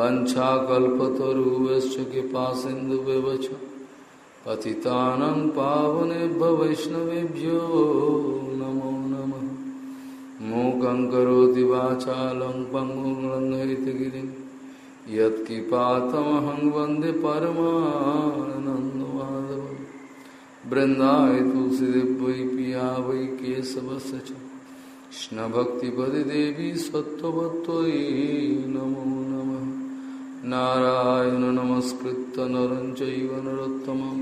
वञ्छाकल्पतरुवश्च कृपासिन्धुव्यवच पतितानं पावनेभ्य वैष्णवेभ्यो नमो नमः। मूकं करोति वाचालं पङ्गुं लङ्घयितगिरिं यत्किपातमहं वंदे परमानन्दमाधवं तुलसीदेव वै पिया वै केशवस्य च। देवी सत्त्ववत्त्वयि नमो नमः। नारायण नमस्कृत नरं चैव नरोत्तमं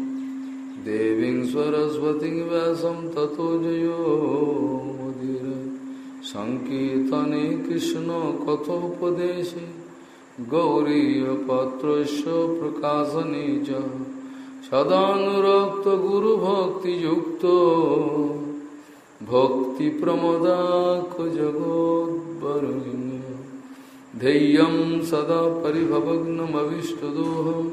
देवीं सरस्वतीं व्यासं ततो जयो मुदीर सङ्कीर्तने कृष्णकथोपदेशे गौरीयपत्रस्य प्रकाशने च सदानुरक्तगुरुभक्तियुक्तो भक्तिप्रमदाखजगोद्वरुण्य ध्येयं सदा परिभवग्नमविष्टदोहं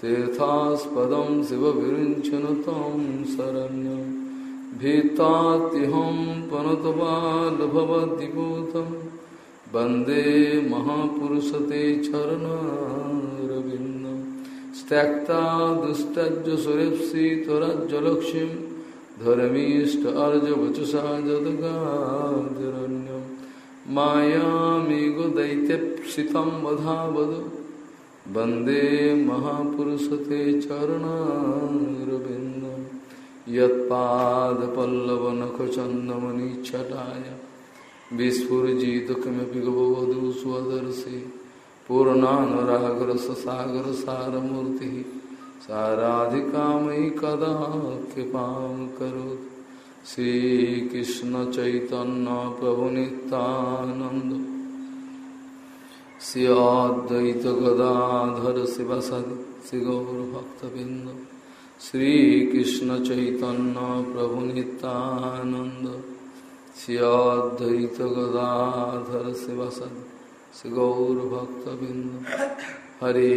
तीर्थास्पदं शिवविरिञ्चन तं शरण्यं भीतात्यहं पनतपालभवद्दिपूतं वंदे महापुरुषते चरणारविन्दं त्यक्ता दुस्तज्ज सुरेप्सितराज्यलक्ष्मीं धर्मीष्ट अर्जवचसा जदगाजरण्यं मायामेघो दैत्यप्सितं वधावद वंदे महापुरुषते चरणारविन्दं। यत्पादपल्लवनखचन्दमनिच्छटाय विस्फुरजित किमपि गवधू स्वदर्शि पूर्णानुरागरससागरसारमूर्तिः। साराधिकामयि कदा कृपां करोतु। श्री कृष्ण चैतन्य प्रभु नित्यानंद श्री गदाधर शिव श्री गौरभक्तबिंद श्री श्रीकृष्ण चैतन्य प्रभु नित्यानंद श्री गदाधर शिव सदि गौरभक्तबिंद हरे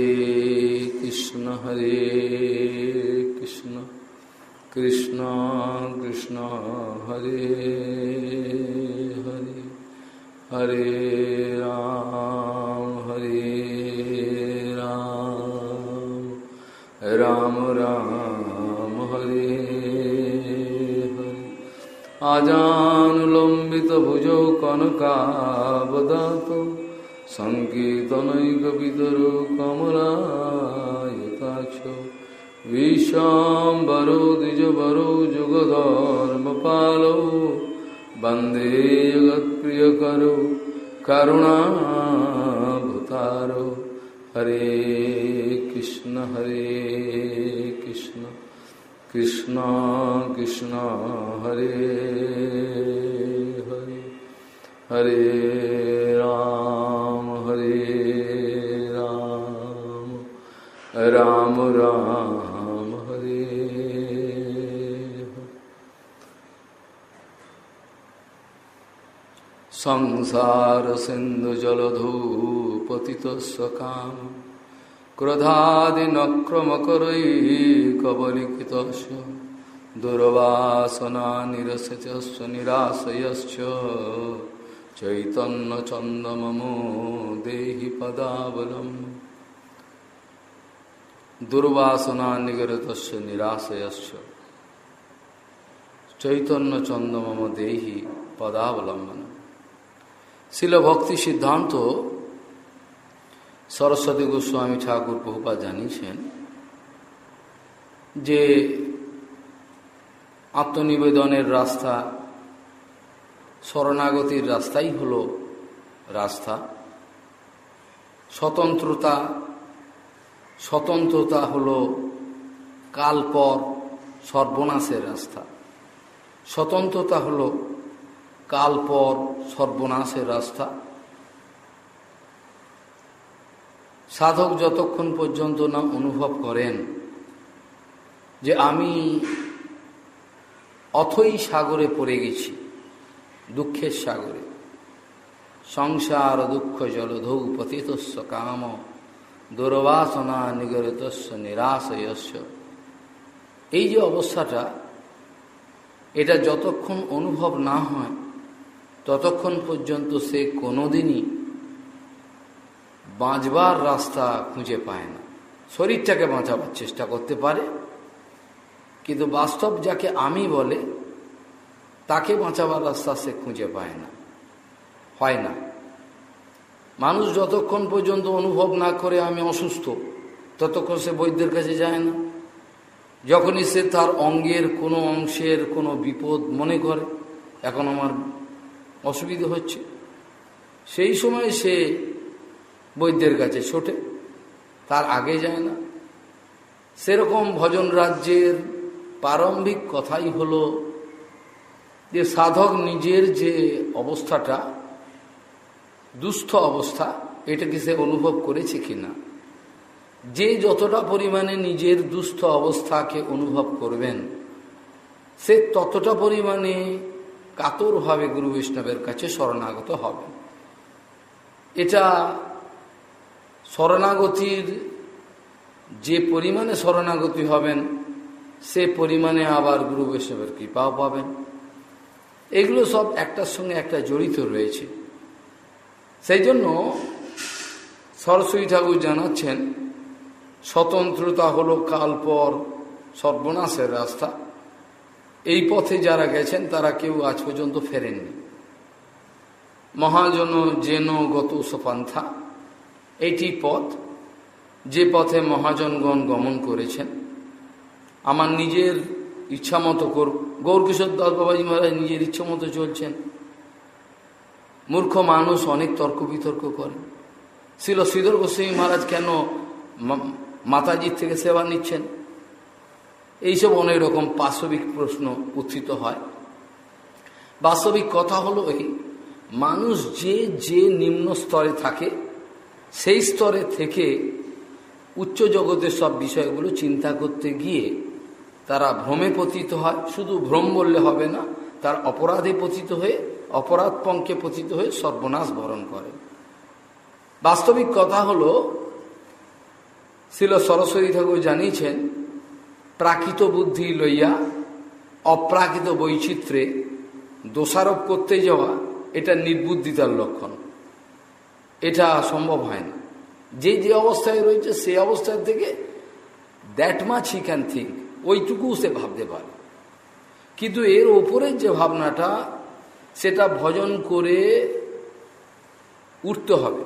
कृष्ण हरे कृष्ण। কৃষ্ণ কৃষ্ণ হরে হরে হরে রাম হরে রাম রাম রাম হরে হরে। আজানুলম্বিত ভুজ কনকাবদাত সঙ্গীতনৈকবিতর কমলায়তাক্ষ विशाम्बरो द्विजवरो जुगधर्मपालो, वंदे जगत्प्रियकरो करुणाभुतारो हरे कृष्ण हरे कृष्ण कृष्ण कृष्ण, हरे हरे। हरे संसार सिंधु जलधूपतित काम क्रोधादिनक्रमकरैकबलिकित दुर्वासना निरस्य निराशयश्च चैतन्यचन्दममो देहि पदावलम् दुर्वासना निगरतस्य निराशयश्च চৈতন্যচন্দ্রমম দেহি পদাবলম্বন শিল ভক্তি সিদ্ধান্ত সরস্বতী গোস্বামী ঠাকুর প্রভুপা জানিয়েছেন যে আত্মনিবেদনের রাস্তা, শরণাগতির রাস্তাই হল রাস্তা। স্বতন্ত্রতা স্বতন্ত্রতা হল কালপর সর্বনাশের রাস্তা। স্বতন্ত্রতা হল কালপর সর্বনাশের রাস্তা। সাধক যতক্ষণ পর্যন্ত না অনুভব করেন যে আমি অথই সাগরে পড়ে গেছি, দুঃখের সাগরে। সংসার, দুঃখ জলধৌ পতিতস্য, কাম, দুর্বাসনা নিগরিতস্য নিরাশয়স্য। এই যে অবস্থাটা, এটা যতক্ষণ অনুভব না হয় ততক্ষণ পর্যন্ত সে কোনোদিনই বাঁচবার রাস্তা খুঁজে পায় না। শরীরটাকে বাঁচাবার চেষ্টা করতে পারে, কিন্তু বাস্তব যাকে আমি বলে, তাকে বাঁচাবার রাস্তা সে খুঁজে পায় না, হয় না। মানুষ যতক্ষণ পর্যন্ত অনুভব না করে আমি অসুস্থ, ততক্ষণ সে বৈদ্যের কাছে যায় না। যখনই সে তার অঙ্গের কোনো অংশের কোনো বিপদ মনে করে, এখন আমার অসুবিধে হচ্ছে। সেই সময় সে বৈদ্যের কাছে ছোটে, তার আগে যায় না। সেরকম ভজন রাজ্যের প্রারম্ভিক কথাই হলো যে, সাধক নিজের যে অবস্থাটা, দুস্থ অবস্থা, এটাকে সে অনুভব করেছে কিনা? যে যতটা পরিমাণে নিজের দুস্থ অবস্থাকে অনুভব করবেন, সে ততটা পরিমাণে কাতরভাবে গুরু বৈষ্ণবের কাছে শরণাগত হবে। এটা শরণাগতির যে পরিমাণে শরণাগতি হবেন, সে পরিমাণে আবার গুরু বৈষ্ণবের কৃপাও পাবেন। এগুলো সব একটার সঙ্গে একটা জড়িত রয়েছে। সেই জন্য সরস্বতী ঠাকুর জানাচ্ছেন, স্বতন্ত্রতা হলো কালপর সর্বনাশের রাস্তা। এই পথে যারা গেছেন, তারা কেউ আজ পর্যন্ত ফেরেননি। মহাজন জেন গত সোপান্থা এটি পথ, যে পথে মহাজনগণ গমন করেছেন। আমার নিজের ইচ্ছা মতো কর, গৌরকিশোর দাস বাবাজি মহারাজ নিজের ইচ্ছা মতো চলছেন। মূর্খ মানুষ অনেক তর্ক বিতর্ক করে ছিল শ্রীধর গোস্বামী মহারাজ কেন মাতাজির থেকে সেবা নিচ্ছেন? এইসব অনেক রকম পাশবিক প্রশ্ন উত্থিত হয়। বাস্তবিক কথা হলো এই, মানুষ যে যে নিম্ন স্তরে থাকে, সেই স্তরে থেকে উচ্চ জগতের সব বিষয়গুলো চিন্তা করতে গিয়ে তারা ভ্রমে পতিত হয়। শুধু ভ্রম বললে হবে না, তার অপরাধে পতিত হয়ে, অপরাধ পঙ্কে পতিত হয়ে সর্বনাশ বরণ করে। বাস্তবিক কথা হলো, শিল সরস্বতী ঠাকুর জানিয়েছেন প্রাকৃত বুদ্ধি লইয়া অপ্রাকৃত বৈচিত্র্যে দোষারোপ করতে যাওয়া, এটা নির্বুদ্ধিতার লক্ষণ। এটা সম্ভব হয় না। যে যে অবস্থায় রয়েছে সেই অবস্থার থেকে that much he can think ওইটুকু সে ভাবতে পারে। কিন্তু এর ওপরের যে ভাবনাটা, সেটা ভজন করে উঠতে হবে।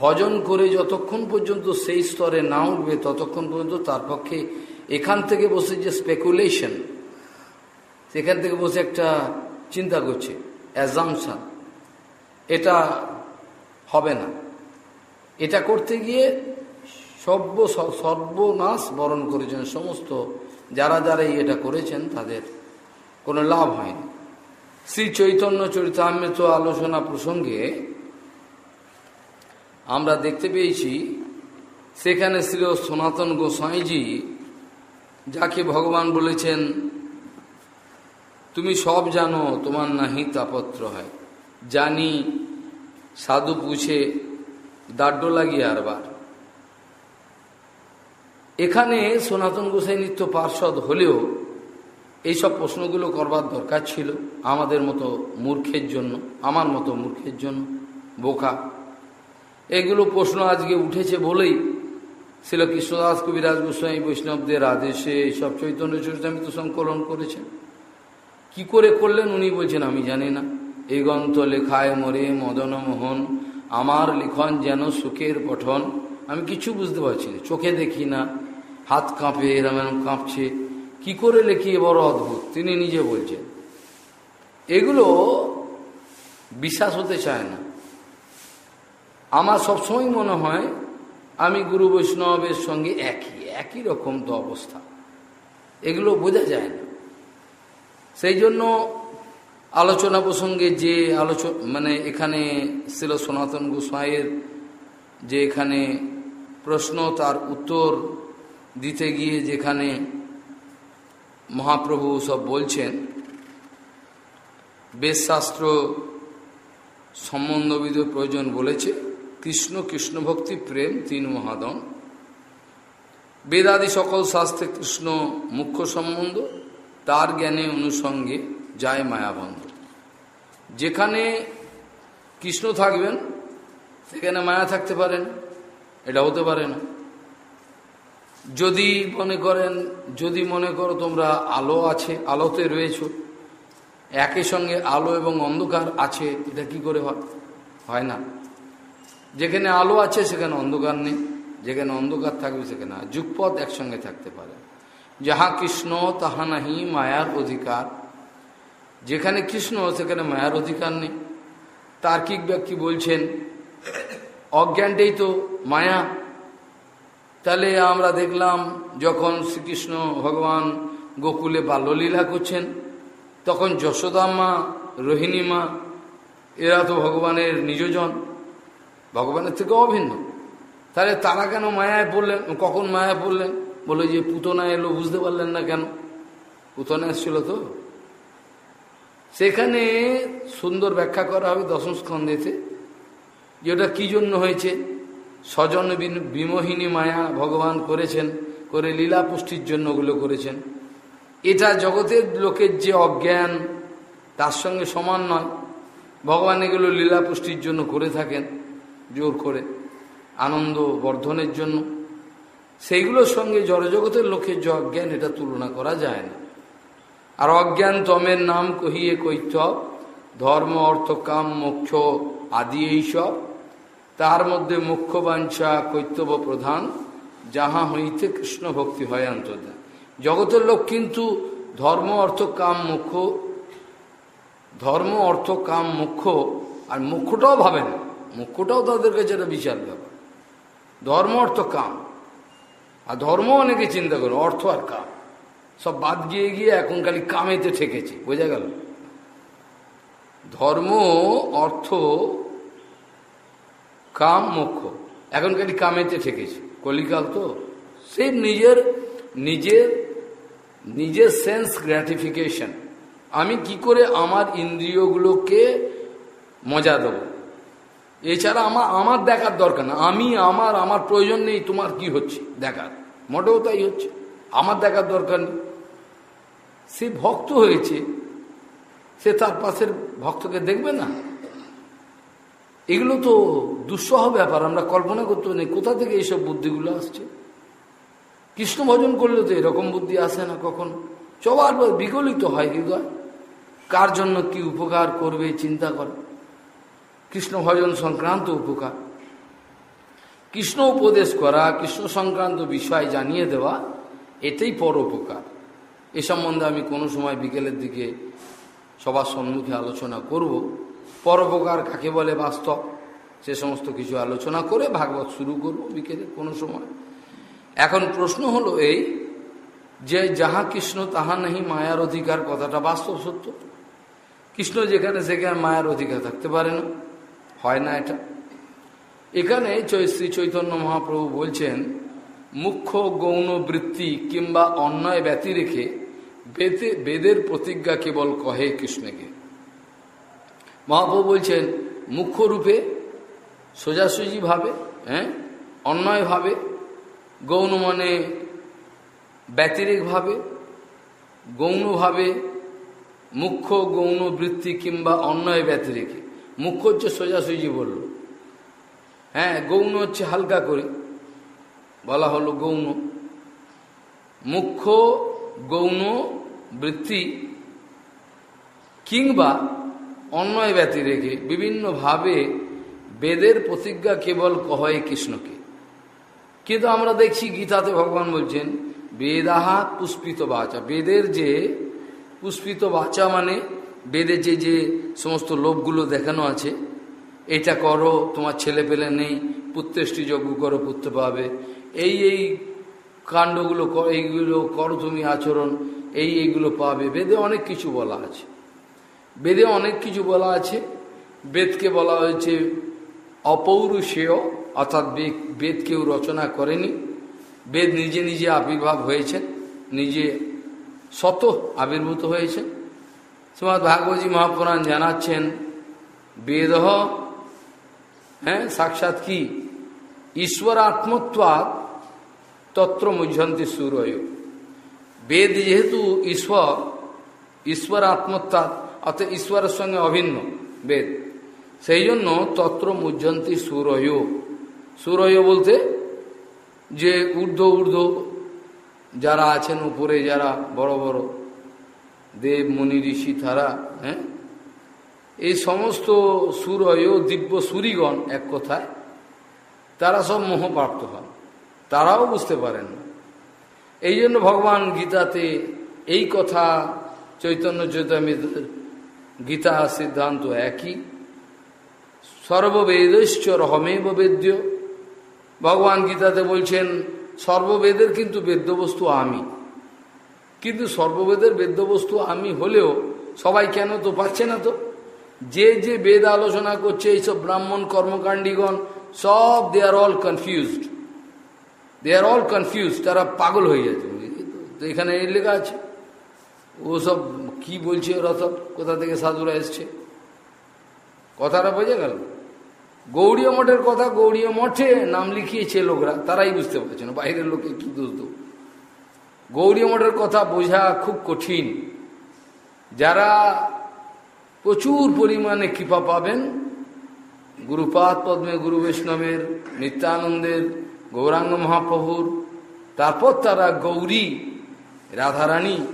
ভজন করে যতক্ষণ পর্যন্ত সেই স্তরে না উঠবে, ততক্ষণ পর্যন্ত তার পক্ষে এখান থেকে বসে যে স্পেকুলেশন সেখান থেকে বসে একটা চিন্তা করছে অ্যাজামশন এটা হবে না। এটা করতে গিয়ে সর্ব সর্বনাশ বরণ করেছেন সমস্ত, যারা যারা এটা করেছেন, তাদের কোনো লাভ হয়নি। শ্রী চৈতন্য চরিতামৃত আলোচনা প্রসঙ্গে আমরা দেখতে পেয়েছি, সেখানে শ্রী সনাতন গোসাইজি যাকে ভগবান বলেছেন, তুমি সব জানো, তোমার নাহি তাপত্র হয়। জানি সাধু পুছে দাড্ড লাগিয়ে আরবার। এখানে সনাতন গোসাই নিত্য পার্ষদ হলেও এইসব প্রশ্নগুলো করবার দরকার ছিল আমাদের মতো মূর্খের জন্য, আমার মতো মূর্খের জন্য, বোকা। এগুলো প্রশ্ন আজকে উঠেছে বলেই ছিল কৃষ্ণদাস কবিরাজ গোস্বামী বৈষ্ণবদের আদেশে এইসব চৈতন্য চরিতামিত সংকলন করেছেন। কি করে করলেন উনি বলছেন, আমি জানি না। এই গ্রন্থ লেখায় মরে মদন মোহন, আমার লিখন যেন সুখের পঠন। আমি কিছু বুঝতে পারছি না, চোখে দেখি না, হাত কাঁপে, এরম এরম কাঁপছে। কি করে লেখি বড় অদ্ভুত, তিনি নিজে বলছেন। এগুলো বিশ্বাস হতে চায় না। আমার সবসময় মনে হয় আমি গুরু বৈষ্ণবের সঙ্গে একই একই রকম তো অবস্থা। এগুলো বোঝা যায় না। সেই জন্য আলোচনা প্রসঙ্গে যে আলোচনা মানে এখানে ছিল সনাতন গোস্বাইয়ের যে এখানে প্রশ্ন, তার উত্তর দিতে গিয়ে যেখানে মহাপ্রভু সব বলছেন, বেদশাস্ত্র সম্বন্ধবিধ প্রয়োজন বলেছে। কৃষ্ণ কৃষ্ণ ভক্তি, প্রেম, তিন মহাদন বেদাদি সকল শাস্ত্রে কৃষ্ণ মুখ্য সম্বন্ধ, তার জ্ঞানে অনুসঙ্গে যায় মায়াবন্ধ। যেখানে কৃষ্ণ থাকবেন, সেখানে মায়া থাকতে পারেন, এটা হতে পারে না। যদি মনে করেন, যদি মনে করো তোমরা আলো আছে, আলোতে রয়েছ একই সঙ্গে আলো এবং অন্ধকার আছে, এটা কি করে হয় না। যেখানে আলো আছে, সেখানে অন্ধকার নেই। যেখানে অন্ধকার থাকবে, সেখানে যুগপথ একসঙ্গে থাকতে পারে। যাহা কৃষ্ণ, তাহা নাহি, মায়ার অধিকার। যেখানে কৃষ্ণ, সেখানে মায়ার অধিকার নেই। তার্কিক ব্যক্তি বলছেন, অজ্ঞানটাই তো মায়া। তাহলে আমরা দেখলাম, যখন শ্রীকৃষ্ণ ভগবান গোকুলে বাল্যলীলা করছেন, তখন যশোদা মা রোহিণী মা, এরা তো ভগবানের নিজজন। ভগবানের থেকে অভিন্ন। তাহলে তারা কেন মায়ায় পড়লেন? কখন মায়ায় পড়লেন? বলে যে পুতনা এলো, বুঝতে পারলেন না কেন? পুতনা এসছিল তো। সেখানে সুন্দর ব্যাখ্যা করা হবে দশম স্কন্ধেতে, যে ওটা কী জন্য হয়েছে? স্বজন বিমোহিনী মায়া ভগবান করেছেন, করে লীলা পুষ্টির জন্য ওগুলো করেছেন। এটা জগতের লোকের যে অজ্ঞান, তার সঙ্গে সমান নয়। ভগবান এগুলো লীলা পুষ্টির জন্য করে থাকেন। জোর করে, আনন্দ বর্ধনের জন্য। সেইগুলোর সঙ্গে জড়জগতের লোকের যে অজ্ঞান, এটা তুলনা করা যায় না। আর অজ্ঞান তমের নাম কহিয়ে কৈত ধর্ম, অর্থ, কাম, মোক্ষ আদি এইসব তার মধ্যে মুখ্য বাঞ্ছা কৈতব্য প্রধান, যাহা হইতে কৃষ্ণ ভক্তি হয় অন্তর্ধান জগতের লোক কিন্তু ধর্ম, অর্থ, কাম মুখ্য ধর্ম, অর্থ, কাম মুখ্য আর মুখ্যটাও ভাবে না। মুখ্যটাও তাদের কাছে একটা বিশাল ব্যাপার ধর্ম অর্থ কাম। আর ধর্ম অনেকে চিন্তা করে, অর্থ আর কাম। সব বাদ গিয়ে গিয়ে এখন খালি কামেতে ঠেকেছে, বোঝা গেল? ধর্ম, অর্থ, কাম, মোক্ষ। এখন খালি কামেতে ঠেকেছে। কলিকাল তো, সে নিজের নিজের নিজের সেন্স গ্র্যাটিফিকেশন আমি কি করে আমার ইন্দ্রিয়গুলোকে মজা দেবো? এছাড়া আমার আমার দেখার দরকার না। আমি, আমার আমার প্রয়োজন নেই তোমার কি হচ্ছে দেখার। মোটেও তাই হচ্ছে। আমার দেখার দরকার নেই। সে ভক্ত হয়েছে। সে তার পাশের ভক্তকে দেখবে না। এগুলো তো দুঃসহ ব্যাপার। আমরা কল্পনা করতে নেই কোথা থেকে এইসব বুদ্ধিগুলো আসছে। কৃষ্ণ ভজন করলে তো এরকম বুদ্ধি আসে না কখন। চবার বিগলিত হয় হৃদয় কার জন্য কি উপকার করবে চিন্তা করে। কৃষ্ণ ভজন সংক্রান্ত উপকার। কৃষ্ণ উপদেশ করা, কৃষ্ণ সংক্রান্ত বিষয় জানিয়ে দেওয়া, এটাই পর উপকার। এ সম্বন্ধে আমি কোনো সময় বিকেলের দিকে সবার সম্মুখে আলোচনা করব। পরোপকার কাকে বলে বাস্তব? সে সমস্ত কিছু আলোচনা করে ভাগবত শুরু করব বিকেলে কোনো সময়। এখন প্রশ্ন হলো এই যে যাহা কৃষ্ণ তাহা নাহি মায়ার অধিকার, কথাটা বাস্তব সত্য। কৃষ্ণ যেখানে সেখানে মায়ার অধিকার থাকতে পারে না। হয় না এটা? এখানে শ্রী চৈতন্য মহাপ্রভু বলছেন, মুখ্য গৌণ বৃত্তি কিংবা অন্যায় ব্যতি রেখে বেদে, বেদের প্রতিজ্ঞা কেবল কহে কৃষ্ণকে। মহাপ্রভু বলছেন, মুখ্য রূপে সোজাসুজি ভাবে হ্যাঁ অন্যায়ভাবে গৌণ মানে ব্যতিরিকভাবে গৌণভাবে মুখ্য গৌণ বৃত্তি কিংবা অন্যায় ব্যতিরেকে মুখ্য হচ্ছে সোজাসুজি বলল। হ্যাঁ গৌণ হচ্ছে হালকা করে। বলা হলো গৌণ। মুখ্য গৌণ বৃত্তি কিংবা অন্যয় ব্যতি রেখে বিভিন্নভাবে বেদের প্রতিজ্ঞা কেবল কহয় কৃষ্ণকে। কিন্তু আমরা দেখছি গীতাতে ভগবান বলছেন, বেদাহা পুষ্পিত বাচা বেদের যে পুষ্পিত বাচা মানে বেদে যে যে সমস্ত লোভগুলো দেখানো আছে, এটা করো, তোমার ছেলে পেলে নেই, পুত্রেষ্টি যজ্ঞ করো, পুত্র পাবে। এই এই কাণ্ডগুলো এইগুলো করো তুমি আচরণ, এই, এইগুলো পাবে। বেদে অনেক কিছু বলা আছে। বেদে অনেক কিছু বলা আছে। বেদকে বলা হয়েছে অপৌরুষেয়, অর্থাৎ বেদ কেউ রচনা করেনি। বেদ নিজে নিজে আবির্ভাব হয়েছে নিজে শত আবির্ভূত হয়েছে শ্রীমৎ ভাগবতী মহাপুরাণ জানাচ্ছেন বেদ হ্যাঁ সাক্ষাৎ কি? ঈশ্বর আত্মত্বাদ তত্র মুঝন্তি সুরয়। বেদ যেহেতু ঈশ্বর ঈশ্বর আত্মত্বাদ অর্থাৎ ঈশ্বরের সঙ্গে অভিন্ন বেদ। সেই জন্য তত্র মুজন্তি সুরয়। সুরয় বলতে যে ঊর্ধ্ব ঊর্ধ্ব যারা আছেন, উপরে যারা, বড় বড় দেব মুনি ঋষি তারা হ্যাঁ? এই সমস্ত সুরয়, দিব্য সুরিগণ, এক কথায়, তারা সব মোহপ্রাপ্ত হন। তারাও বুঝতে পারেন না। এই জন্য ভগবান গীতাতে এই কথা, চৈতন্য চৈতন্য গীতা সিদ্ধান্ত একই। সর্ববেদশ্চ রহমেব বেদ্য। ভগবান গীতাতে বলছেন, সর্ববেদের কিন্তু বেদ্যবস্তু আমি। কিন্তু সর্ববেদের বেদ্যবস্তু আমি হলেও সবাই কেন তো পাচ্ছে না তো? যে যে বেদ আলোচনা করছে, এইসব ব্রাহ্মণ কর্মকাণ্ডীগণ, সব they are all confused they are all confuse তারা পাগল হয়ে যাচ্ছে তো এখানে এই লেখা আছে। ও সব কি বলছে ওরা সব? কোথা থেকে সাধুরা এসছে? কথাটা বোঝা গেল? গৌড়ীয় মঠের কথা গৌড়ীয় মঠে নাম লিখিয়েছে লোকরা, তারাই বুঝতে পারছে না। বাইরের লোকে কি দোষ দেব? গৌড়ীয় মঠের কথা বোঝা খুব কঠিন। যারা প্রচুর পরিমাণে কৃপা পাবেন, গুরুপাদ পদ্মে, গুরু বৈষ্ণবের, নিত্যানন্দের, গৌরাঙ্গ মহাপ্রভুর, তারপর তারা গৌরী, রাধারানী,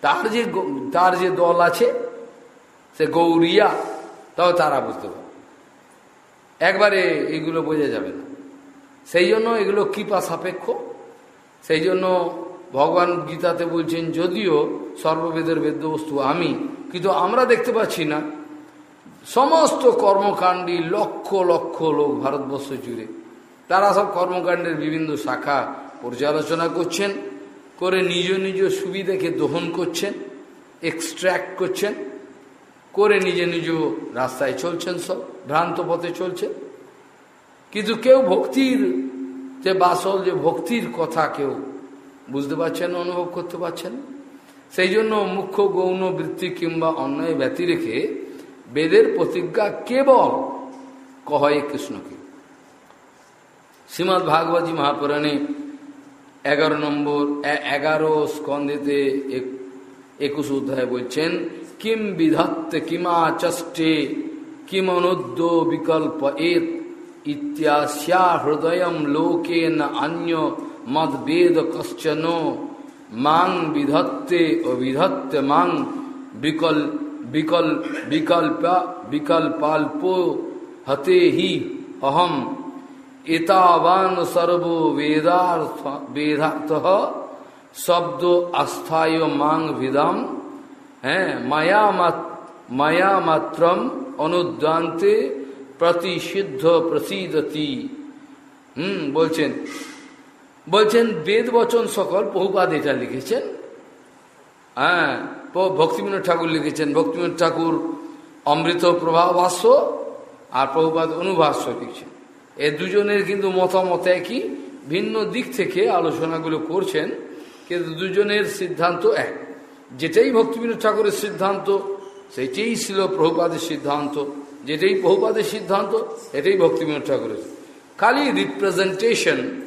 তার যে তার যে দল আছে, সে গৌরিয়া, তাও তারা বুঝতে পারে একবারে এগুলো বোঝা যাবে না। সেই জন্য এগুলো কৃপা সাপেক্ষ। সেই জন্য ভগবান গীতাতে বলছেন, যদিও সর্ববেদের বেদ্যবস্তু আমি, কিন্তু আমরা দেখতে পাচ্ছি না। সমস্ত কর্মকাণ্ডী লক্ষ লক্ষ লোক ভারতবর্ষ জুড়ে। তারা সব কর্মকাণ্ডের বিভিন্ন শাখা পর্যালোচনা করছেন, করে নিজ নিজ সুবিধাকে দহন করছেন এক্সট্র্যাক্ট করছেন, করে নিজে নিজ রাস্তায় চলছেন সব, ভ্রান্ত পথে চলছে কিন্তু কেউ ভক্তির যে বাসল, যে ভক্তির কথা কেউ বুঝতে পারছেন, অনুভব করতে পারছেন? সেই জন্য মুখ্য গৌণ বৃত্তি কিংবা অন্যায় ব্যতি রেখে বেদের প্রতিজ্ঞা কেবল কহয়ে কৃষ্ণকে। শ্রীমৎ ভাগবতী মহাপুরাণে এগারো নম্বর এগারো স্কন্ধেতে একুশ অধ্যায় বলছেন, কিম বিধত্তে কিমা চষ্টে কিম অনুদ্য বিকল্প এত ইত্যাস্যা হৃদয় লোকে না অন্য মদ বেদ কশ্চন মাং বিধত্তে অবিধত্তে মাং বিকল বিকল বিকল্প বিকল্পাল্প হতে হি অহম এতাবান সর্ব বেদার্থ বেদার্থ শব্দ আস্থায় মাং বিদাম হ্যাঁ মায়া মায়া মাত্রম অনুদ্রান্তে প্রতিষিদ্ধ প্রসিদতি। হুম, বলছেন। বলছেন বেদ বচন সকল বহুপাদ এটা লিখেছেন। হ্যাঁ ভক্তিবিনোদ ঠাকুর লিখেছেন। ভক্তিবিনোদ ঠাকুর অমৃত প্রভাব ভাষ্য আর প্রভুপাদ অনুভাষ্য লিখছেন। এ দুজনের কিন্তু মতামত একই, ভিন্ন দিক থেকে আলোচনাগুলো করছেন, কিন্তু দুজনের সিদ্ধান্ত এক। যেটাই ভক্তিবিনোদ ঠাকুরের সিদ্ধান্ত, সেটাই ছিল প্রভুপাদের সিদ্ধান্ত। যেটাই বহুপাদের সিদ্ধান্ত, এটাই ভক্তিবিনোদ ঠাকুরের। খালি রিপ্রেজেন্টেশন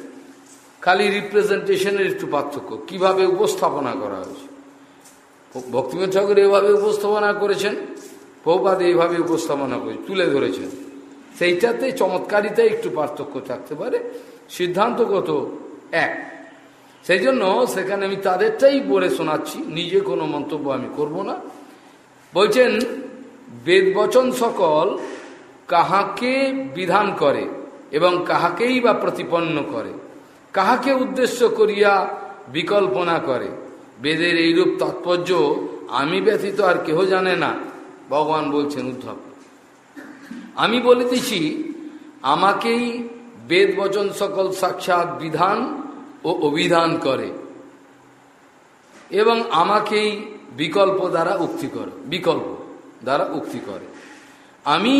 খালি রিপ্রেজেন্টেশনের একটু পার্থক্য। কীভাবে উপস্থাপনা করা হয়েছে? ভক্তিবিনোদ ঠাকুর এভাবে উপস্থাপনা করেছেন, বহুপাদ এইভাবে উপস্থাপনা করে তুলে ধরেছেন। সেইটাতে চমৎকারিতা একটু পার্থক্য থাকতে পারে। সিদ্ধান্তগত এক। সেই জন্য সেখানে আমি তাদেরটাই বলে শোনাচ্ছি, নিজে কোনো মন্তব্য আমি করব না। বলছেন বেদবচন সকল কাহাকে বিধান করে এবং কাহাকেই বা প্রতিপন্ন করে। কাহাকে উদ্দেশ্য করিয়া বিকল্পনা করে। বেদের এইরূপ তাৎপর্য আমি ব্যতীত আর কেহ জানে না, ভগবান বলছেন উদ্ধব। আমি বলিতেছি, আমাকেই বেদ বচন সকল সাক্ষাৎ বিধান ও অভিধান করে এবং আমাকেই বিকল্প দ্বারা উক্তি করে বিকল্প। দ্বারা উক্তি করে। আমি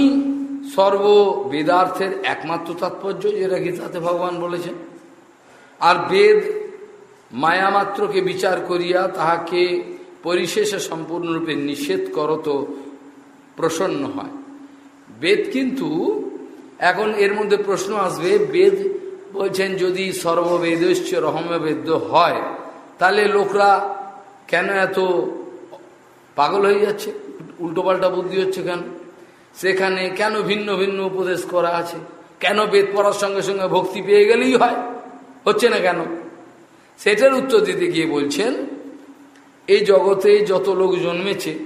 সর্ব বেদার্থের একমাত্র তাৎপর্য যেটা গীতাতে ভগবান বলেছেন। আর বেদ মায়ামাত্রকে বিচার করিয়া তাহাকে পরিশেষে সম্পূর্ণরূপে নিষেধ করত প্রসন্ন হয়। বেদ কিন্তু এখন এর মধ্যে প্রশ্ন আসবে, বেদ বলছেন যদি সর্ববেদস্য রহমবেদ্য হয়, তাহলে লোকরা কেন এত পাগল হয়ে যাচ্ছে? উল্টোপাল্টা বুদ্ধি হচ্ছে কেন? সেখানে কেন ভিন্ন ভিন্ন উপদেশ করা আছে? কেন বেদ পড়ার সঙ্গে সঙ্গে ভক্তি পেয়ে গেলেই হয়? হচ্ছে না কেন? সেটার উত্তর দিতে গিয়ে বলছেন, এই জগতে যত লোক জন্মেছে,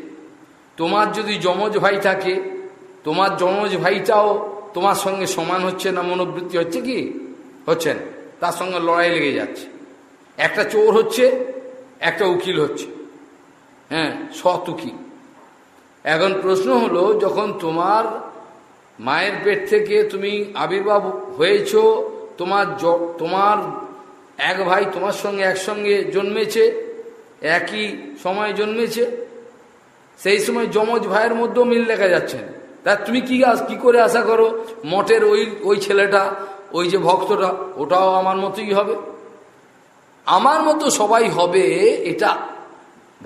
তোমার যদি যমজ ভাই থাকে, তোমার যমজ ভাইটাও তোমার সঙ্গে সমান হচ্ছে না, মনোবৃত্তি হচ্ছে কি? হচ্ছেন তার সঙ্গে লড়াই লেগে যাচ্ছে। একটা চোর হচ্ছে, একটা উকিল হচ্ছে। হ্যাঁ সৎ উকিল। এখন প্রশ্ন হলো, যখন তোমার মায়ের পেট থেকে তুমি আবির্ভাব হয়েছ, তোমার তোমার এক ভাই তোমার সঙ্গে একসঙ্গে জন্মেছে, একই সময় জন্মেছে, সেই সময় যমজ ভাইয়ের মধ্যেও মিল দেখা যাচ্ছে তা তুমি কি কি করে আশা করো, মঠের ওই ওই ছেলেটা, ওই যে ভক্তটা, ওটাও আমার মতোই হবে? আমার মতো সবাই হবে, এটা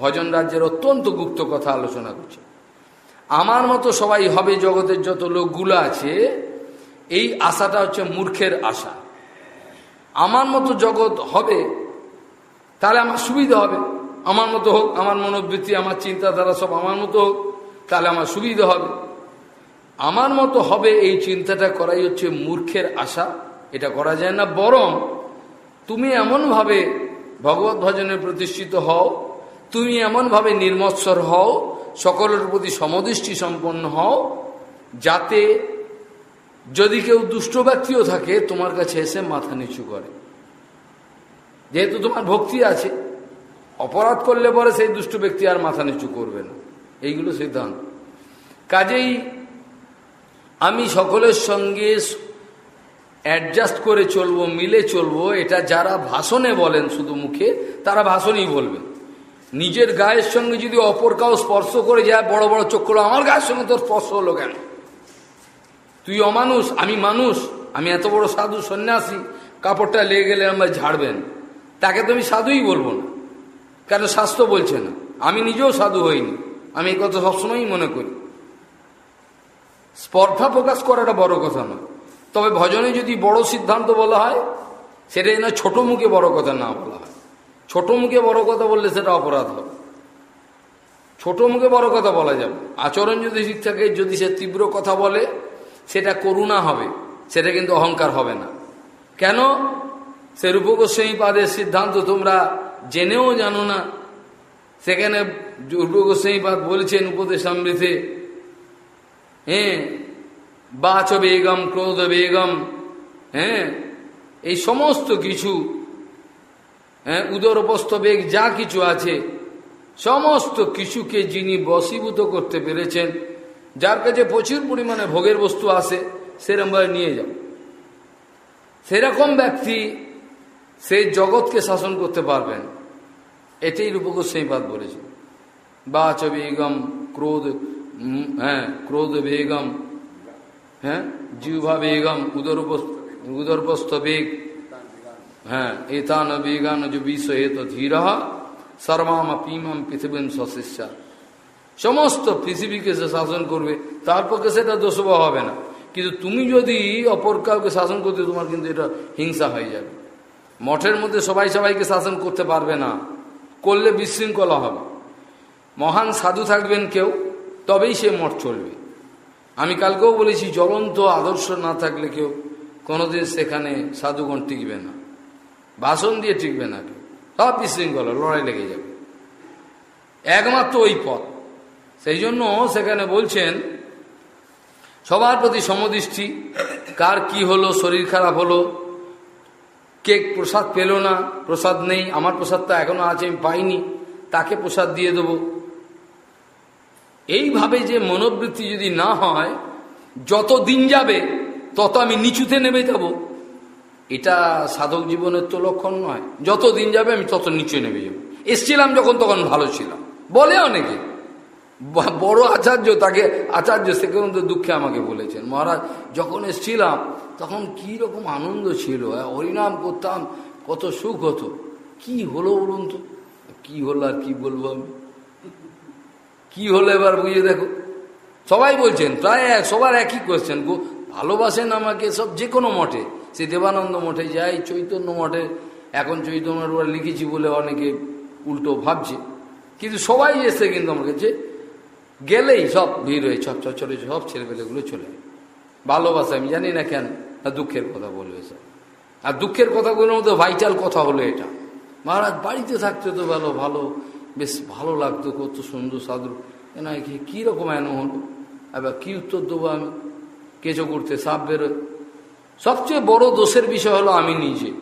ভজন রাজ্যের অত্যন্ত গুপ্ত কথা আলোচনা করছে। আমার মতো সবাই হবে জগতের যত লোকগুলো আছে, এই আশাটা হচ্ছে মূর্খের আশা। আমার মতো জগৎ হবে, তাহলে আমার সুবিধা হবে। আমার মতো হোক, আমার মনোবৃত্তি, আমার চিন্তাধারা সব আমার মতো হোক, তাহলে আমার সুবিধা হবে। আমার মতো হবে এই চিন্তাটা করাই হচ্ছে মূর্খের আশা। এটা করা যায় না, বরং তুমি এমনভাবে ভগবত ভজনে প্রতিষ্ঠিত হও, তুমি এমনভাবে নির্মৎসর হও সকলের প্রতি সমদৃষ্টি সম্পন্ন হও, যাতে যদি কেউ দুষ্ট ব্যক্তিও থাকে, তোমার কাছে এসে মাথা নিচু করে। যেহেতু তোমার ভক্তি আছে, অপরাধ করলে পরে সেই দুষ্ট ব্যক্তি আর মাথা নিচু করবে না। এইগুলো সিদ্ধান্ত। কাজেই আমি সকলের সঙ্গে অ্যাডজাস্ট করে চলবো, মিলে চলবো, এটা যারা ভাষণে বলেন শুধু মুখে, তারা ভাষণই বলবেন নিজের গায়ের সঙ্গে যদি অপর কাউ স্পর্শ করে যায়, বড় বড় চোখ করল আমার গায়ের সঙ্গে তোর স্পর্শ হলো কেন? তুই অমানুষ, আমি মানুষ, আমি এত বড় সাধু সন্ন্যাসী, কাপড়টা লেগে গেলে আমার ঝাড়বেন। তাকে তো আমি সাধুই বলব না। কেন? শাস্ত্র বলছে না। আমি নিজেও সাধু হইনি। আমি এই কথা সবসময়ই মনে করি। স্পর্ধা প্রকাশ করাটা বড় কথা নয়। তবে ভজনে যদি বড় সিদ্ধান্ত বলা হয়, সেটা যেন ছোট মুখে বড় কথা না বলা হয়। ছোট মুখে বড় কথা বললে সেটা অপরাধ হবে। ছোট মুখে বড় কথা বলা যাবে আচরণ যদি ঠিক থাকে, যদি সে তীব্র কথা বলে, সেটা করুণা হবে, সেটা কিন্তু অহংকার হবে না। কেন? সে রূপগোস্বামী পাদের সিদ্ধান্ত তোমরা জেনেও জানো না। সেখানে রূপগোস্বামী পাদ বলেছেন উপদেশ সমৃদ্ধে হ্যাঁ বাচ বেগম ক্রোধ বেগম হ্যাঁ এই সমস্ত কিছু হ্যাঁ উদরপস্থ বেগ যা কিছু আছে, সমস্ত কিছুকে যিনি বসীভূত করতে পেরেছেন, যার কাছে প্রচুর পরিমাণে ভোগের বস্তু আসে সেরমভাবে নিয়ে যাও। সেরকম ব্যক্তি সেই জগৎকে শাসন করতে পারবেন। এটাই রূপগোস্বাইপাদ বলেছে বাচ বেগম ক্রোধ হ্যাঁ ক্রোধ বেগম হ্যাঁ জিহ্বা বেগম উদরপস্থ উদরপস্থ বেগ হ্যাঁ এতান বেগান যে বিষ তো ধীর সর্বাম পিমাম পৃথিবীন সশিষ্যা। সমস্ত পৃথিবীকে সে শাসন করবে, তার পক্ষে সেটা দোষবা হবে না। কিন্তু তুমি যদি অপর কাউকে শাসন করতে, তোমার কিন্তু এটা হিংসা হয়ে যাবে। মঠের মধ্যে সবাই সবাইকে শাসন করতে পারবে না। করলে বিশৃঙ্খলা হবে। মহান সাধু থাকবেন কেউ, তবেই সে মঠ চলবে। আমি কালকেও বলেছি, জ্বলন্ত আদর্শ না থাকলে কেউ কোনোদিন সেখানে সাধুগণ টিকবে না। ভাষণ দিয়ে টিকবে না সব বিশৃঙ্খলা, লড়াই লেগে যাবে। একমাত্র ওই পথ। সেই জন্য সেখানে বলছেন, সবার প্রতি সমদৃষ্টি, কার কি হলো, শরীর খারাপ হলো কেক প্রসাদ পেল না, প্রসাদ নেই, আমার প্রসাদটা এখনও আছে, আমি পাইনি, তাকে প্রসাদ দিয়ে দেব। এইভাবে যে মনোবৃত্তি যদি না হয়, যত দিন যাবে, তত আমি নিচুতে নেমে যাব। এটা সাধক জীবনের তো লক্ষণ নয়। যত দিন যাবে আমি তত নিচে নেমে যাব। এসছিলাম যখন তখন ভালো ছিলাম। বলে অনেকে। বড় আচার্য তাকে আচার্য সে কিন্তু দুঃখে আমাকে বলেছেন মহারাজ যখন এসছিলাম তখন কি রকম আনন্দ ছিল হ্যাঁ, হরিনাম করতাম কত সুখ হতো। কি হলো বলুন তো? কি হলো আর কি বলব আমি? কি হলো এবার বুঝে দেখো। সবাই বলছেন প্রায় সবার একই কোয়েশ্চেন গো ভালোবাসেন আমাকে সব যে কোনো মঠে। সে দেবানন্দ মঠে যাই, চৈতন্য মঠে। এখন চৈতন্য লিখেছি বলে অনেকে উল্টো ভাবছে। কিন্তু সবাই এসে কিন্তু আমার কাছে গেলেই সব ভিড় হয়ে, সব চলে সব ছেলেপেলেগুলো চলে ভালোবাসা, আমি জানি না কেন, না দুঃখের কথা বলবে স্যার আর দুঃখের কথাগুলোর মধ্যে ভাইটাল কথা হলো এটা। মহারাজ, বাড়িতে থাকতে তো ভালো ভালো, বেশ ভালো লাগতো, কত সুন্দর সাধু। না কীরকম এন হলো? এবার কী উত্তর দেবো আমি? কেঁচো করতে সাপ বেরোয়। সবচেয়ে বড় দোষের বিষয় হলো আমি নিজে।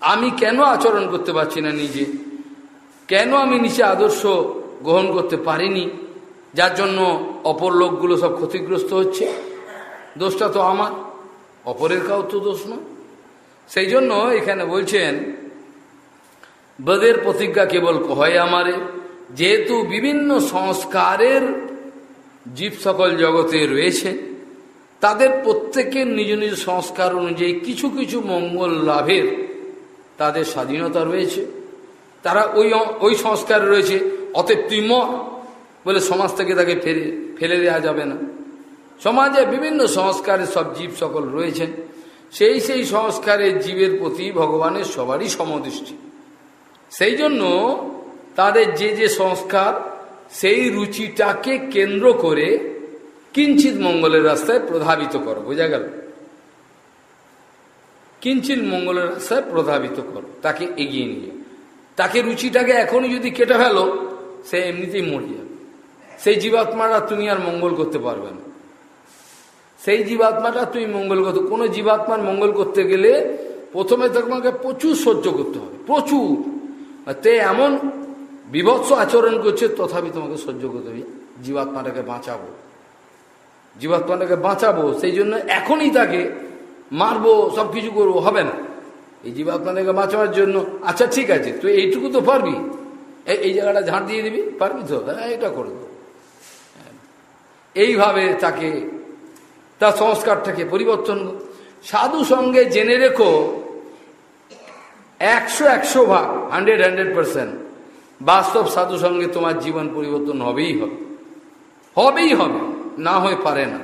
আমি কেন আচরণ করতে পারছি না নিজে? কেন আমি নিচে আদর্শ গ্রহণ করতে পারিনি? যার জন্য অপর লোকগুলো সব ক্ষতিগ্রস্ত হচ্ছে? দোষটা তো আমার। অপরের কাউ তো দোষ না সেই জন্য এখানে বলছেন, বদের প্রতিজ্ঞা কেবল কয় আমারে, যেহেতু বিভিন্ন সংস্কারের জীব সকল জগতে রয়েছে তাদের প্রত্যেকের নিজ নিজ সংস্কার অনুযায়ী কিছু কিছু মঙ্গল লাভের তাদের স্বাধীনতা রয়েছে। তারা ওই ওই সংস্কার রয়েছে, অতএব তুই বলে সমাজ থেকে তাকে ফেলে ফেলে দেওয়া যাবে না। সমাজে বিভিন্ন সংস্কারের সব জীব সকল রয়েছেন সেই সেই সংস্কারের জীবের প্রতি ভগবানের সবারই সমদৃষ্টি। সেই জন্য তাদের যে যে সংস্কার, সেই রুচিটাকে কেন্দ্র করে কিঞ্চিত মঙ্গলের রাস্তায় প্রধাবিত করো, বোঝা গেল? কিঞ্চিত মঙ্গলের রাস্তায় প্রধাবিত করো, তাকে এগিয়ে নিয়ে। তাকে রুচিটাকে এখনই যদি কেটে ফেলো, সে এমনিতেই মরে যাবে। সেই জীবাত্মাটা তুমি আর মঙ্গল করতে পারবে না। সেই জীবাত্মাটা তুমি মঙ্গল করতে, কোনো জীবাত্মার মঙ্গল করতে গেলে প্রথমে তোমাকে প্রচুর সহ্য করতে হবে, প্রচুর। তে এমন বিভৎস আচরণ করছে, তথাপি তোমাকে সহ্য করতে হবে, জীবাত্মাটাকে বাঁচাবো। জীবাত্মাটাকে বাঁচাবো, সেই জন্য এখনই তাকে মারবো সব কিছু করব, হবে না। এই জীবাত্মাটাকে বাঁচাবার জন্য আচ্ছা ঠিক আছে, তুই এইটুকু তো পারবি। এই জায়গাটা ঝাঁট দিয়ে দিবি, পারবি তো? হ্যাঁ এটা করে দেবো এইভাবে তাকে, তার সংস্কারটাকে পরিবর্তন সাধু সঙ্গে জেনে রেখো, একশো একশো ভাগ হান্ড্রেড হান্ড্রেড পারসেন্ট বাস্তব সাধু সঙ্গে তোমার জীবন পরিবর্তন হবেই হবে। হবেই হবে। না হয়ে পারে না।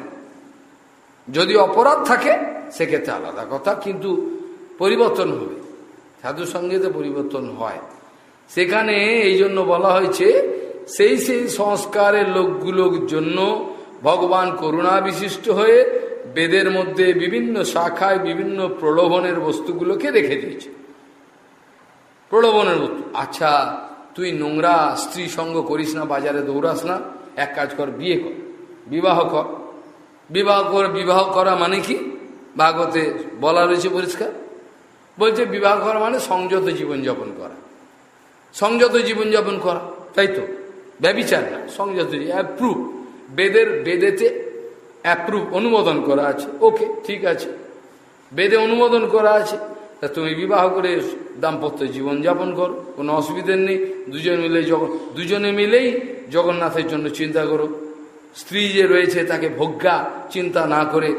যদি অপরাধ থাকে, সেক্ষেত্রে আলাদা কথা, কিন্তু পরিবর্তন হবে। সাধু সঙ্গে তো পরিবর্তন হয়। সেখানে এই জন্য বলা হয়েছে, সেই সেই সংস্কারের লোকগুলোর জন্য ভগবান করুণা বিশিষ্ট হয়ে বেদের মধ্যে বিভিন্ন শাখায় বিভিন্ন প্রলোভনের বস্তুগুলোকে রেখে দিয়েছে। প্রলোভনের বস্তু আচ্ছা তুই নোংরা স্ত্রী সঙ্গ করিস না, বাজারে দৌড়াস না, এক কাজ কর, বিয়ে কর। বিবাহ কর। বিবাহ কর, বিবাহ করা মানে কি? ভাগবতে বলা রয়েছে পরিষ্কার। বলছে বিবাহ করা মানে সংযত জীবনযাপন করা। সংযত জীবনযাপন করা, তাই তো? ব্যবিচার না, সংযত অ্যাপ্রুভ বেদের, বেদেতে অ্যাপ্রুভ অনুমোদন করা আছে। ওকে ঠিক আছে। বেদে অনুমোদন করা আছে। তা তুমি বিবাহ করে দাম্পত্য জীবনযাপন করো, কোনো অসুবিধের নেই। দুজন মিলে দুজনে মিলেই জগন্নাথের জন্য চিন্তা করো। স্ত্রী যে রয়েছে তাকে ভোগ্যা, চিন্তা না করে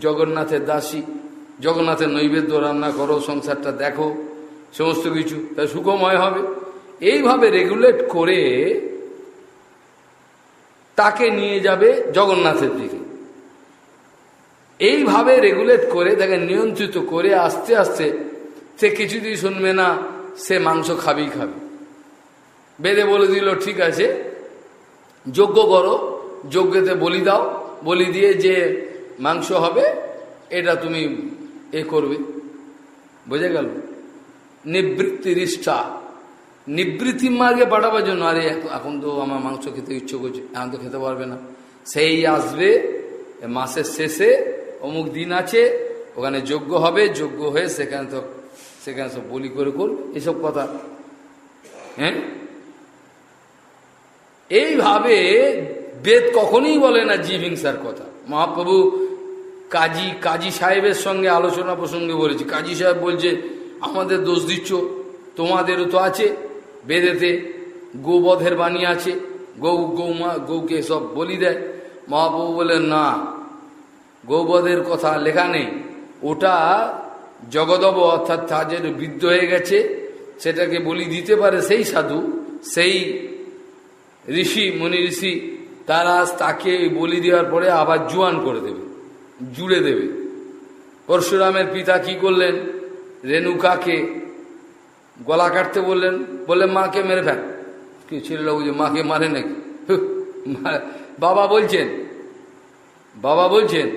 জগন্নাথের দাসী, জগন্নাথের নৈবেদ্য রান্না করো, সংসারটা দেখো, সমস্ত কিছু, তা সুখময় হবে। এইভাবে রেগুলেট করে তাকে নিয়ে যাবে জগন্নাথের দিকে। এইভাবে রেগুলেট করে, তাকে নিয়ন্ত্রিত করে আস্তে আস্তে সে কিছুতেই শুনবে না, সে মাংস খাবেই খাবে। বেদে বলে দিল, ঠিক আছে যোগ্য করো যজ্ঞতে বলি দাও, বলি দিয়ে যে মাংস হবে, এটা তুমি এ করবে। বোঝা গেল? নিবৃত্তি নিষ্ঠা নিবৃত্তি মার্গে পাঠাবার জন্য, আরে এখন তো আমার মাংস খেতে ইচ্ছে করছে, এখন তো খেতে পারবে না। সেই আসবে মাসের শেষে অমুক দিন আছে, ওখানে যোগ্য হবে, যোগ্য হয়ে সেখানে তো, সেখানে সব বলি করে করবে, এসব কথা। হ্যাঁ? এইভাবে বেদ কখনোই বলে না জীব হিংসার কথা। মহাপ্রভু কাজী কাজী সাহেবের সঙ্গে আলোচনা প্রসঙ্গে বলেছি। কাজী সাহেব বলছে, আমাদের দোষ দিচ্ছ, তোমাদেরও তো আছে, বেদেতে গোবধের বাণী আছে, গৌ, গৌমা, গৌকে সব বলি দেয়। মহাপ্রভু বলেন না, গৌবধের কথা লেখা নেই। ওটা জগদব অর্থাৎ তাজের বৃদ্ধ হয়ে গেছে, সেটাকে বলি দিতে পারে সেই সাধু, সেই ঋষি, মনি ঋষি তারা তাকে বলি দেওয়ার পরে আবার জুয়ান করে দেবে, জুড়ে দেবে। পরশুরামের পিতা কি করলেন? রেণুকাকে গলা কাটতে বললেন বললেন, মাকে মেরে ফেল। কি ছেলেরা বুঝে মাকে মারে নাকি? বাবা বলছেন বাবা বলছেন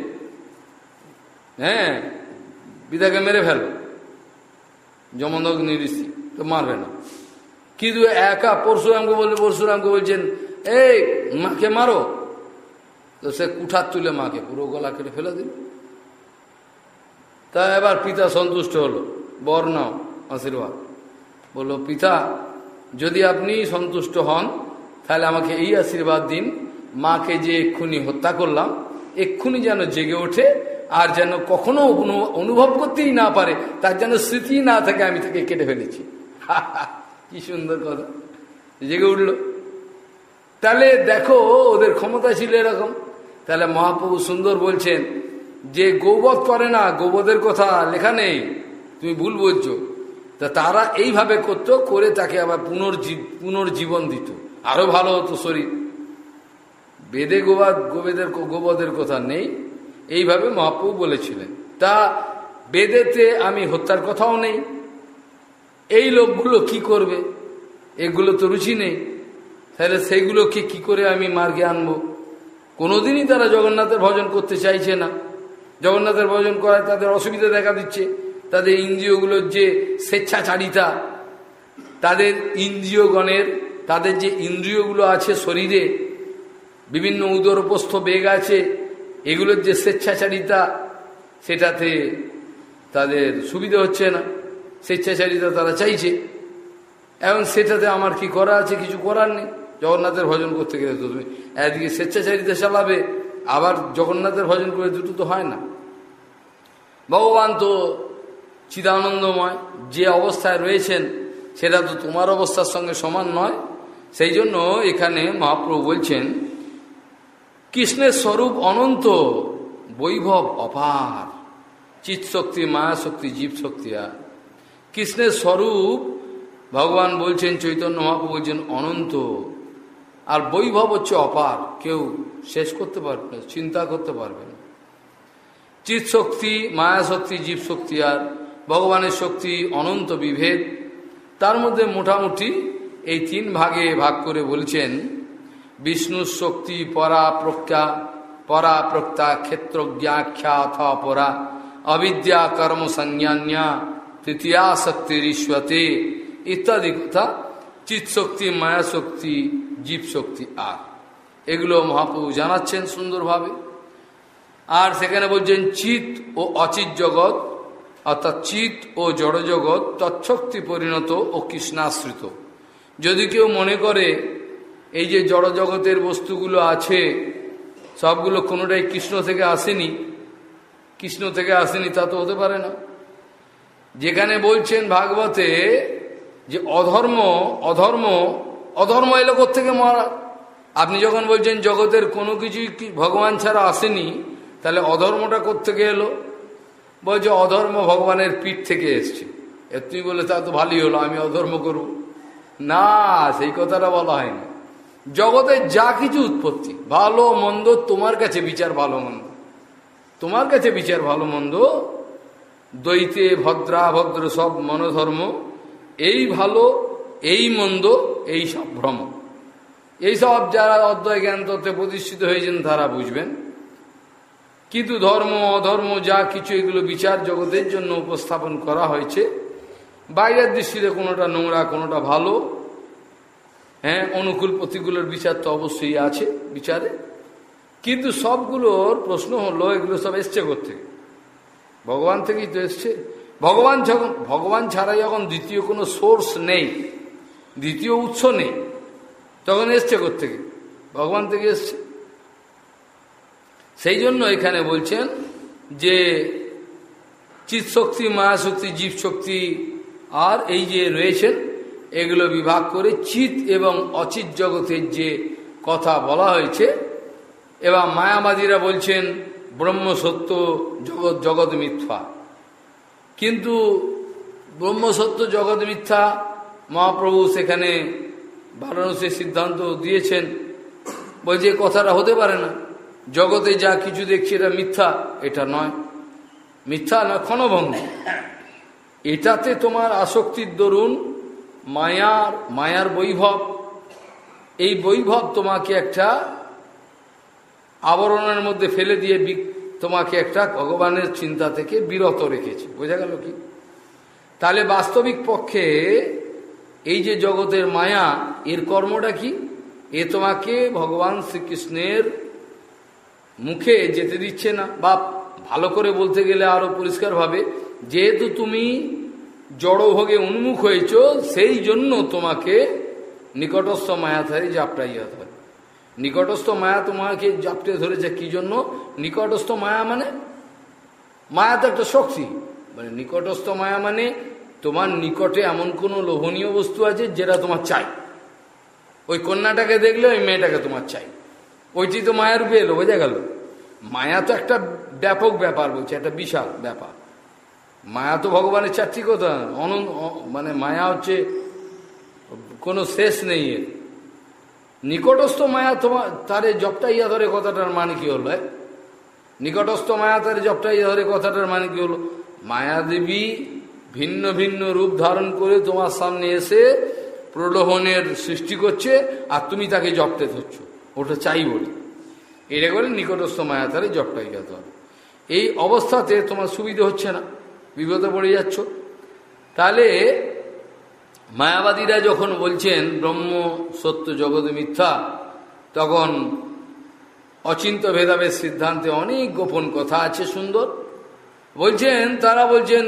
হ্যাঁ পিতাকে মেরে ফেল। যমনগ্নি ঋষি তো মারবে না। কিন্তু একা পরশুরামকে বললে, পরশুরামকে বলছেন এই, মাকে মারো। তো সে কুঠার তুলে মাকে, পুরো গলা কেটে ফেলে দিল। তা এবার পিতা সন্তুষ্ট হলো। বর নাও, আশীর্বাদ। বলল, পিতা, যদি আপনি সন্তুষ্ট হন, তাহলে আমাকে এই আশীর্বাদ দিন, মাকে যে এক্ষুনি হত্যা করলাম, এক্ষুনি যেন জেগে ওঠে, আর যেন কখনো অনুভব করতেই না পারে, তার যেন স্মৃতি না থাকে, আমি তাকে কেটে ফেলেছি। কি সুন্দর কথা। জেগে উঠল। তাহলে দেখো, ওদের ক্ষমতা ছিল এরকম। তাহলে মহাপ্রভু সুন্দর বলছেন, যে গৌবধ করে না, গৌবধের কথা লেখা নেই, তুমি ভুল বলছো তা তারা এইভাবে করত, করে তাকে আবার পুনর্জী, পুনর্জীবন দিত। আরও ভালো হতো শরীর। বেদে গোবাদ গোবেদের গোবধের কথা নেই, এইভাবে মহাপ্রভু বলেছিলেন। তা বেদেতে আমি হত্যার কথাও নেই। এই লোকগুলো কি করবে? এগুলো তো রুচি নেই। তাহলে সেইগুলোকে কি করে আমি মার্গে আনব? কোনোদিনই তারা জগন্নাথের ভজন করতে চাইছে না। জগন্নাথের ভজন করায় তাদের অসুবিধা দেখা দিচ্ছে। তাদের ইন্দ্রিয়গুলোর যে স্বেচ্ছাচারিতা, তাদের ইন্দ্রিয়গণের, তাদের যে ইন্দ্রিয়গুলো আছে শরীরে, বিভিন্ন উদরপস্থ বেগ আছে, এগুলোর যে স্বেচ্ছাচারিতা, সেটাতে তাদের সুবিধা হচ্ছে না। স্বেচ্ছাচারিতা তারা চাইছে। এবং সেটাতে আমার কি করা আছে? কিছু করার নেই। জগন্নাথের ভজন করতে গেলে তো তুমি একদিকে স্বেচ্ছাচারিতা চালাবে আবার জগন্নাথের ভজন করে দুটো তো হয় না। ভগবান তো চিদানন্দময়, যে অবস্থায় রয়েছেন, সেটা তো তোমার অবস্থার সঙ্গে সমান নয়। সেই জন্য এখানে মহাপ্রভু বলছেন, কৃষ্ণের স্বরূপ অনন্ত, বৈভব অপার, চিৎশক্তি, মায়াশক্তি জীবশক্তি আর কৃষ্ণের স্বরূপ ভগবান বলছেন, চৈতন্য মহাপ্রভু বলছেন, অনন্ত আর বৈভব হচ্ছে অপার। কেউ শেষ করতে পারবে না, চিন্তা করতে পারবে না। চিৎশক্তি মায়াশক্তি জীবশক্তি আর ভগবানের শক্তি অনন্ত বিভেদ। তার মধ্যে মোটামুটি এই তিন ভাগে ভাগ করে বলছেন বিষ্ণুর শক্তি পরা প্রজ্ঞা পরা প্রক্তা ক্ষেত্রজ্ঞাখ্যা অথা পরা, অবিদ্যা কর্ম সংজ্ঞান্যা, তৃতীয়া শক্তির ঈশ্বতে ইত্যাদি কথা চিৎশক্তি মায়াশক্তি জীবশক্তি আর। এগুলো মহাপ্রভু জানাচ্ছেন সুন্দরভাবে। আর সেখানে বলছেন চিত ও অচিত জগৎ, অর্থাৎ চিত ও জড়জগৎ তৎশক্তি পরিণত ও কৃষ্ণাশ্রিত। যদি কেউ মনে করে, এই যে জড়জগতের বস্তুগুলো আছে, সবগুলো কোনোটাই কৃষ্ণ থেকে আসেনি, কৃষ্ণ থেকে আসেনি তা তো হতে পারে না। যেখানে বলছেন ভাগবতে যে, অধর্ম অধর্ম অধর্ম এলো থেকে মহারাজ? আপনি যখন বলছেন জগতের কোনো কিছুই ভগবান ছাড়া আসেনি, তাহলে অধর্মটা থেকে এলো? বলছে অধর্ম ভগবানের পিঠ থেকে এসছে। তুমি বলে, তা তো ভালোই হলো, আমি অধর্ম করব। না, সেই কথাটা বলা হয়নি। জগতের যা কিছু উৎপত্তি, ভালো, মন্দ, তোমার কাছে বিচার, ভালো, মন্দ। তোমার কাছে বিচার, ভালো, মন্দ। দ্বৈতে ভদ্রা, ভদ্র সব মনোধর্ম। এই ভালো এই মন্দ, এই সব ভ্রম। এইসব যারা অধ্যয় জ্ঞান তত্ত্বে প্রতিষ্ঠিত হয়েছেন, তারা বুঝবেন। কিন্তু ধর্ম, অধর্ম, যা কিছু, এগুলো বিচার জগতের জন্য উপস্থাপন করা হয়েছে। বাইরের দৃষ্টিতে কোনোটা নোংরা, কোনোটা ভালো। হ্যাঁ অনুকূল প্রতিকূলের বিচার তো অবশ্যই আছে বিচারে। কিন্তু সবগুলোর প্রশ্ন হলো, এগুলো সব এসছে করতে ভগবান থেকেই তো এসছে। ভগবান যখন, ভগবান ছাড়া যখন দ্বিতীয় কোনো সোর্স নেই দ্বিতীয় উৎস নেই। তখন এসছে থেকে ভগবান থেকে এসছে। সেই জন্য এখানে বলছেন যে চিৎশক্তি মায়াশক্তি জীবশক্তি আর এই যে রয়েছেন, এগুলো বিভাগ করে চিত এবং অচিত জগতের যে কথা বলা হয়েছে এবং মায়াবাদীরা বলছেন, ব্রহ্ম সত্য, জগৎ জগৎ মিথ্যা। কিন্তু ব্রহ্মসত্য জগৎ মিথ্যা মহাপ্রভু সেখানে বারাণসীর সিদ্ধান্ত দিয়েছেন। বল যে কথাটা হতে পারে না, জগতে যা কিছু দেখছি এটা মিথ্যা, এটা নয়। মিথ্যা না ক্ষণভঙ্গ। এটাতে তোমার আসক্তির দরুন মায়ার মায়ার বৈভব। এই বৈভব তোমাকে একটা আবরণের মধ্যে ফেলে দিয়ে তোমাকে একটা ভগবানের চিন্তা থেকে বিরত রেখেছে। বোঝা গেল কি? তাহলে বাস্তবিক পক্ষে এই যে জগতের মায়া, এর কর্মটা কি? এ তোমাকে ভগবান শ্রীকৃষ্ণের মুখে যেতে দিচ্ছে না। বা ভালো করে বলতে গেলে আরও পরিষ্কারভাবে, যেহেতু তুমি জড়ভোগে উন্মুখ হয়েছ, সেই জন্য তোমাকে নিকটস্থ মায়াধারী জাপটাইয়া ধরে নিকটস্থ মায়া তোমাকে জাপটে ধরেছে কি জন্য? নিকটস্থ মায়া মানে মায়া তো একটা শক্তি। মানে নিকটস্থ মায়া মানে তোমার নিকটে এমন কোনো লোভনীয় বস্তু আছে যেটা তোমার চাই। ওই কন্যাটাকে দেখলে ওই মেয়েটাকে তোমার চাই। ওইটি তো মায়ার রূপে এলো বোঝা গেল। মায়া তো একটা ব্যাপক ব্যাপার বলছে, একটা বিশাল ব্যাপার। মায়া তো ভগবানের চারটি কথা অনন্ত মানে মায়া হচ্ছে কোনো শেষ নেই এর। নিকটস্থ মায়া তোমার তারে জপটাইয়া ধরে কথাটার মানে কি হলো নিকটস্থ মায়া তারে জপটা ইয়া ধরে কথাটার মানে কি হলো? মায়াদেবী ভিন্ন ভিন্ন রূপ ধারণ করে তোমার সামনে এসে প্রলোভনের সৃষ্টি করছে, আর তুমি তাকে জপতে ধরছ। ওটা চাই বলে। এটা করে নিকটস্থ মায়া তারে জপটাইয়া ধর এই অবস্থাতে তোমার সুবিধা হচ্ছে না। বিপদে পড়ে যাচ্ছ। তাহলে মায়াবাদীরা যখন বলছেন, ব্রহ্ম, সত্য, জগৎ, মিথ্যা, তখন অচিন্ত ভেদাভেদ সিদ্ধান্তে অনেক গোপন কথা আছে সুন্দর। বলছেন, তারা বলছেন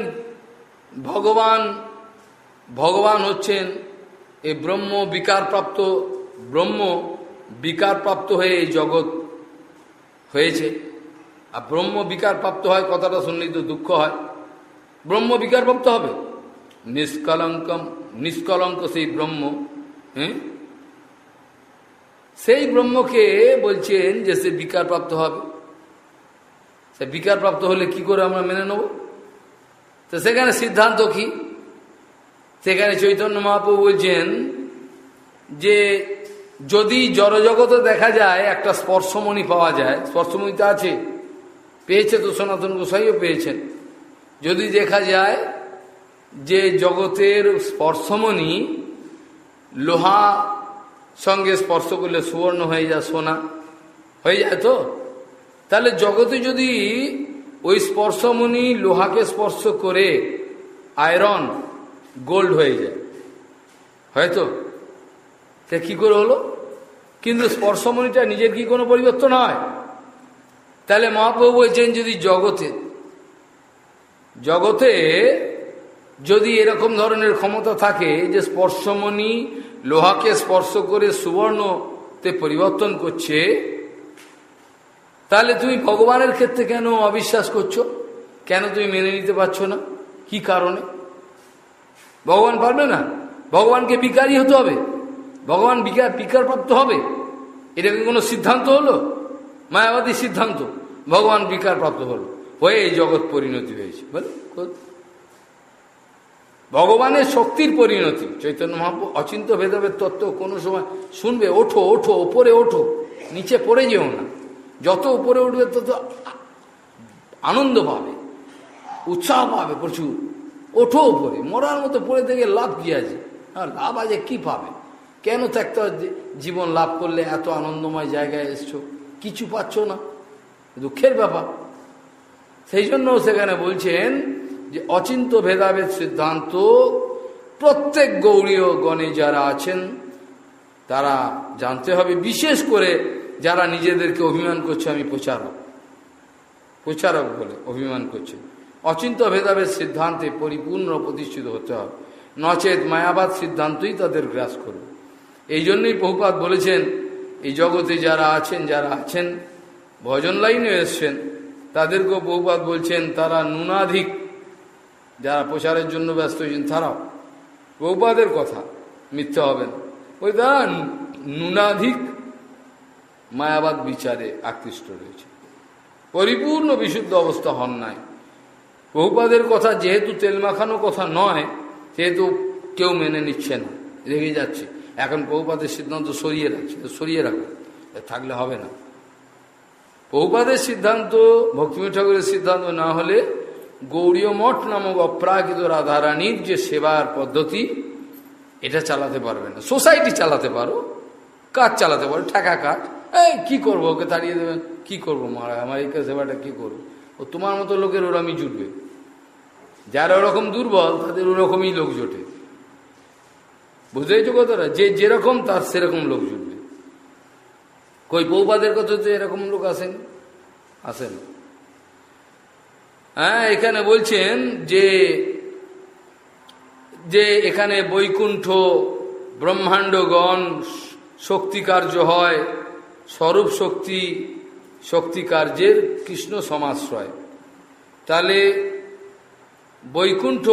ভগবান ভগবান হচ্ছেন এই ব্রহ্ম বিকারপ্রাপ্ত ব্রহ্ম বিকারপ্রাপ্ত হয়ে এই জগৎ হয়েছে। আর ব্রহ্ম বিকারপ্রাপ্ত হয়, কথাটা শুনলেই তো দুঃখ হয়। ব্রহ্ম বিকারপ্রাপ্ত হবে? নিষ্কলঙ্কম, নিষ্কলঙ্ক সেই ব্রহ্ম হ্যাঁ? সেই ব্রহ্মকে বলছেন যে সে বিকারপ্রাপ্ত হবে। সে বিকারপ্রাপ্ত হলে কি করে আমরা মেনে নেব? তো সেখানে সিদ্ধান্ত কি? সেখানে চৈতন্য মহাপ্রভু বলছেন যে যদি জড়জগতে দেখা যায়, একটা স্পর্শমণি পাওয়া যায়, স্পর্শমণি তো আছে, পেয়েছে তো সনাতন গোসাইও পেয়েছেন। যদি দেখা যায় যে জগতের স্পর্শমণি লোহা সঙ্গে স্পর্শ করলে সুবর্ণ হয়ে যায়, সোনা হয়ে যায় তো? তাহলে জগতে যদি ওই স্পর্শমণি লোহাকে স্পর্শ করে আয়রন, গোল্ড হয়ে যায়। হয়তো? সে কী করে হলো? কিন্তু স্পর্শমণিটা নিজের কি কোনো পরিবর্তন হয়? তাহলে মহাপ্রভু বলছেন, যদি জগতে জগতে যদি এরকম ধরনের ক্ষমতা থাকে যে স্পর্শমণি লোহাকে স্পর্শ করে সুবর্ণতে পরিবর্তন করছে তাহলে তুমি ভগবানের ক্ষেত্রে কেন অবিশ্বাস করছ? কেন তুমি মেনে নিতে পারছ না? কি কারণে? ভগবান পারবে না? ভগবানকে বিকারই হতে হবে। ভগবান বিকার, বিকারপ্রাপ্ত হবে। এটা কি কোনো সিদ্ধান্ত হলো? মায়াবাদী সিদ্ধান্ত। ভগবান বিকারপ্রাপ্ত হলো। হয়ে এই জগৎ পরিণতি হয়েছে। বলে ভগবানের শক্তির পরিণতি। চৈতন্য মহাপ্রু অচিন্ত ভেদবের তত্ত্ব কোনো সময় শুনবে, ওঠো ওঠো, ওপরে ওঠো, নিচে পড়ে যেও না। যত উপরে উঠবে, তত আনন্দ পাবে, উৎসাহ পাবে প্রচুর। ওঠো উপরে, মরার মতো পড়ে থেকে লাভ কি আছে? হ্যাঁ লাভ আছে, কি পাবে? কেন একটা জীবন লাভ করলে এত আনন্দময় জায়গায় এসছো? কিছু পাচ্ছ না, দুঃখের ব্যাপার। সেই জন্য সেখানে বলছেন যে, অচিন্ত ভেদাভেদ সিদ্ধান্ত, প্রত্যেক গৌরীয় গণে যারা আছেন, তারা জানতে হবে, বিশেষ করে যারা নিজেদেরকে অভিমান করছে, আমি প্রচারক। প্রচারক বলে অভিমান করছে। অচিন্ত ভেদাভেদ সিদ্ধান্তে পরিপূর্ণ প্রতিষ্ঠিত হতে হবে। নচেত মায়াবাদ সিদ্ধান্তই তাদের গ্রাস করবে। এই জন্যই বহুপাত বলেছেন, এই জগতে যারা আছেন যারা আছেন, ভজন লাইনে এসছেন, তাদেরকেও বহুপাত বলছেন, তারা নুনাধিক। যারা প্রচারের জন্য ব্যস্ত হয়েছেন, তারাও। বহুপাদের কথা মিথ্যা হবেন ওই তারা নুনাধিক মায়াবাদ বিচারে আকৃষ্ট রয়েছে। পরিপূর্ণ বিশুদ্ধ অবস্থা হন নাই। বহুপাদের কথা যেহেতু তেল মাখানো কথা নয়, সেহেতু কেউ মেনে নিচ্ছে না। রেগে যাচ্ছে। এখন বহুপাদের সিদ্ধান্ত সরিয়ে রাখছে, সরিয়ে রাখো থাকলে হবে না। বহুপাদের সিদ্ধান্ত ভক্তিমী ঠাকুরের সিদ্ধান্ত না হলে গৌরীয় মঠ নামক অপ্রাকৃত রাধারানীর যে সেবার পদ্ধতি, এটা চালাতে পারবে না। সোসাইটি চালাতে পারো, কাজ চালাতে পারো, ঠেকা কাজ। এই, কি করব? ওকে তাড়িয়ে দেবেন কি করব, মারা? আমার এই সেবাটা কি করব? ও তোমার মতো লোকের ওরমই জুটবে। যারা ওরকম দুর্বল, তাদের ওরকমই লোক জোটে। বুঝতেইছো কথাটা? যে যেরকম, তার সেরকম লোক জুটবে। কই, বৌবাদের কথা তো এরকম লোক আসেন? আসেন। হ্যাঁ এখানে বলছেন যে যে এখানে বৈকুণ্ঠ ব্রহ্মাণ্ডগণ শক্তি কার্য হয়। স্বরূপ শক্তি শক্তি কার্যের কৃষ্ণ সমাশ্রয়। তাহলে বৈকুণ্ঠ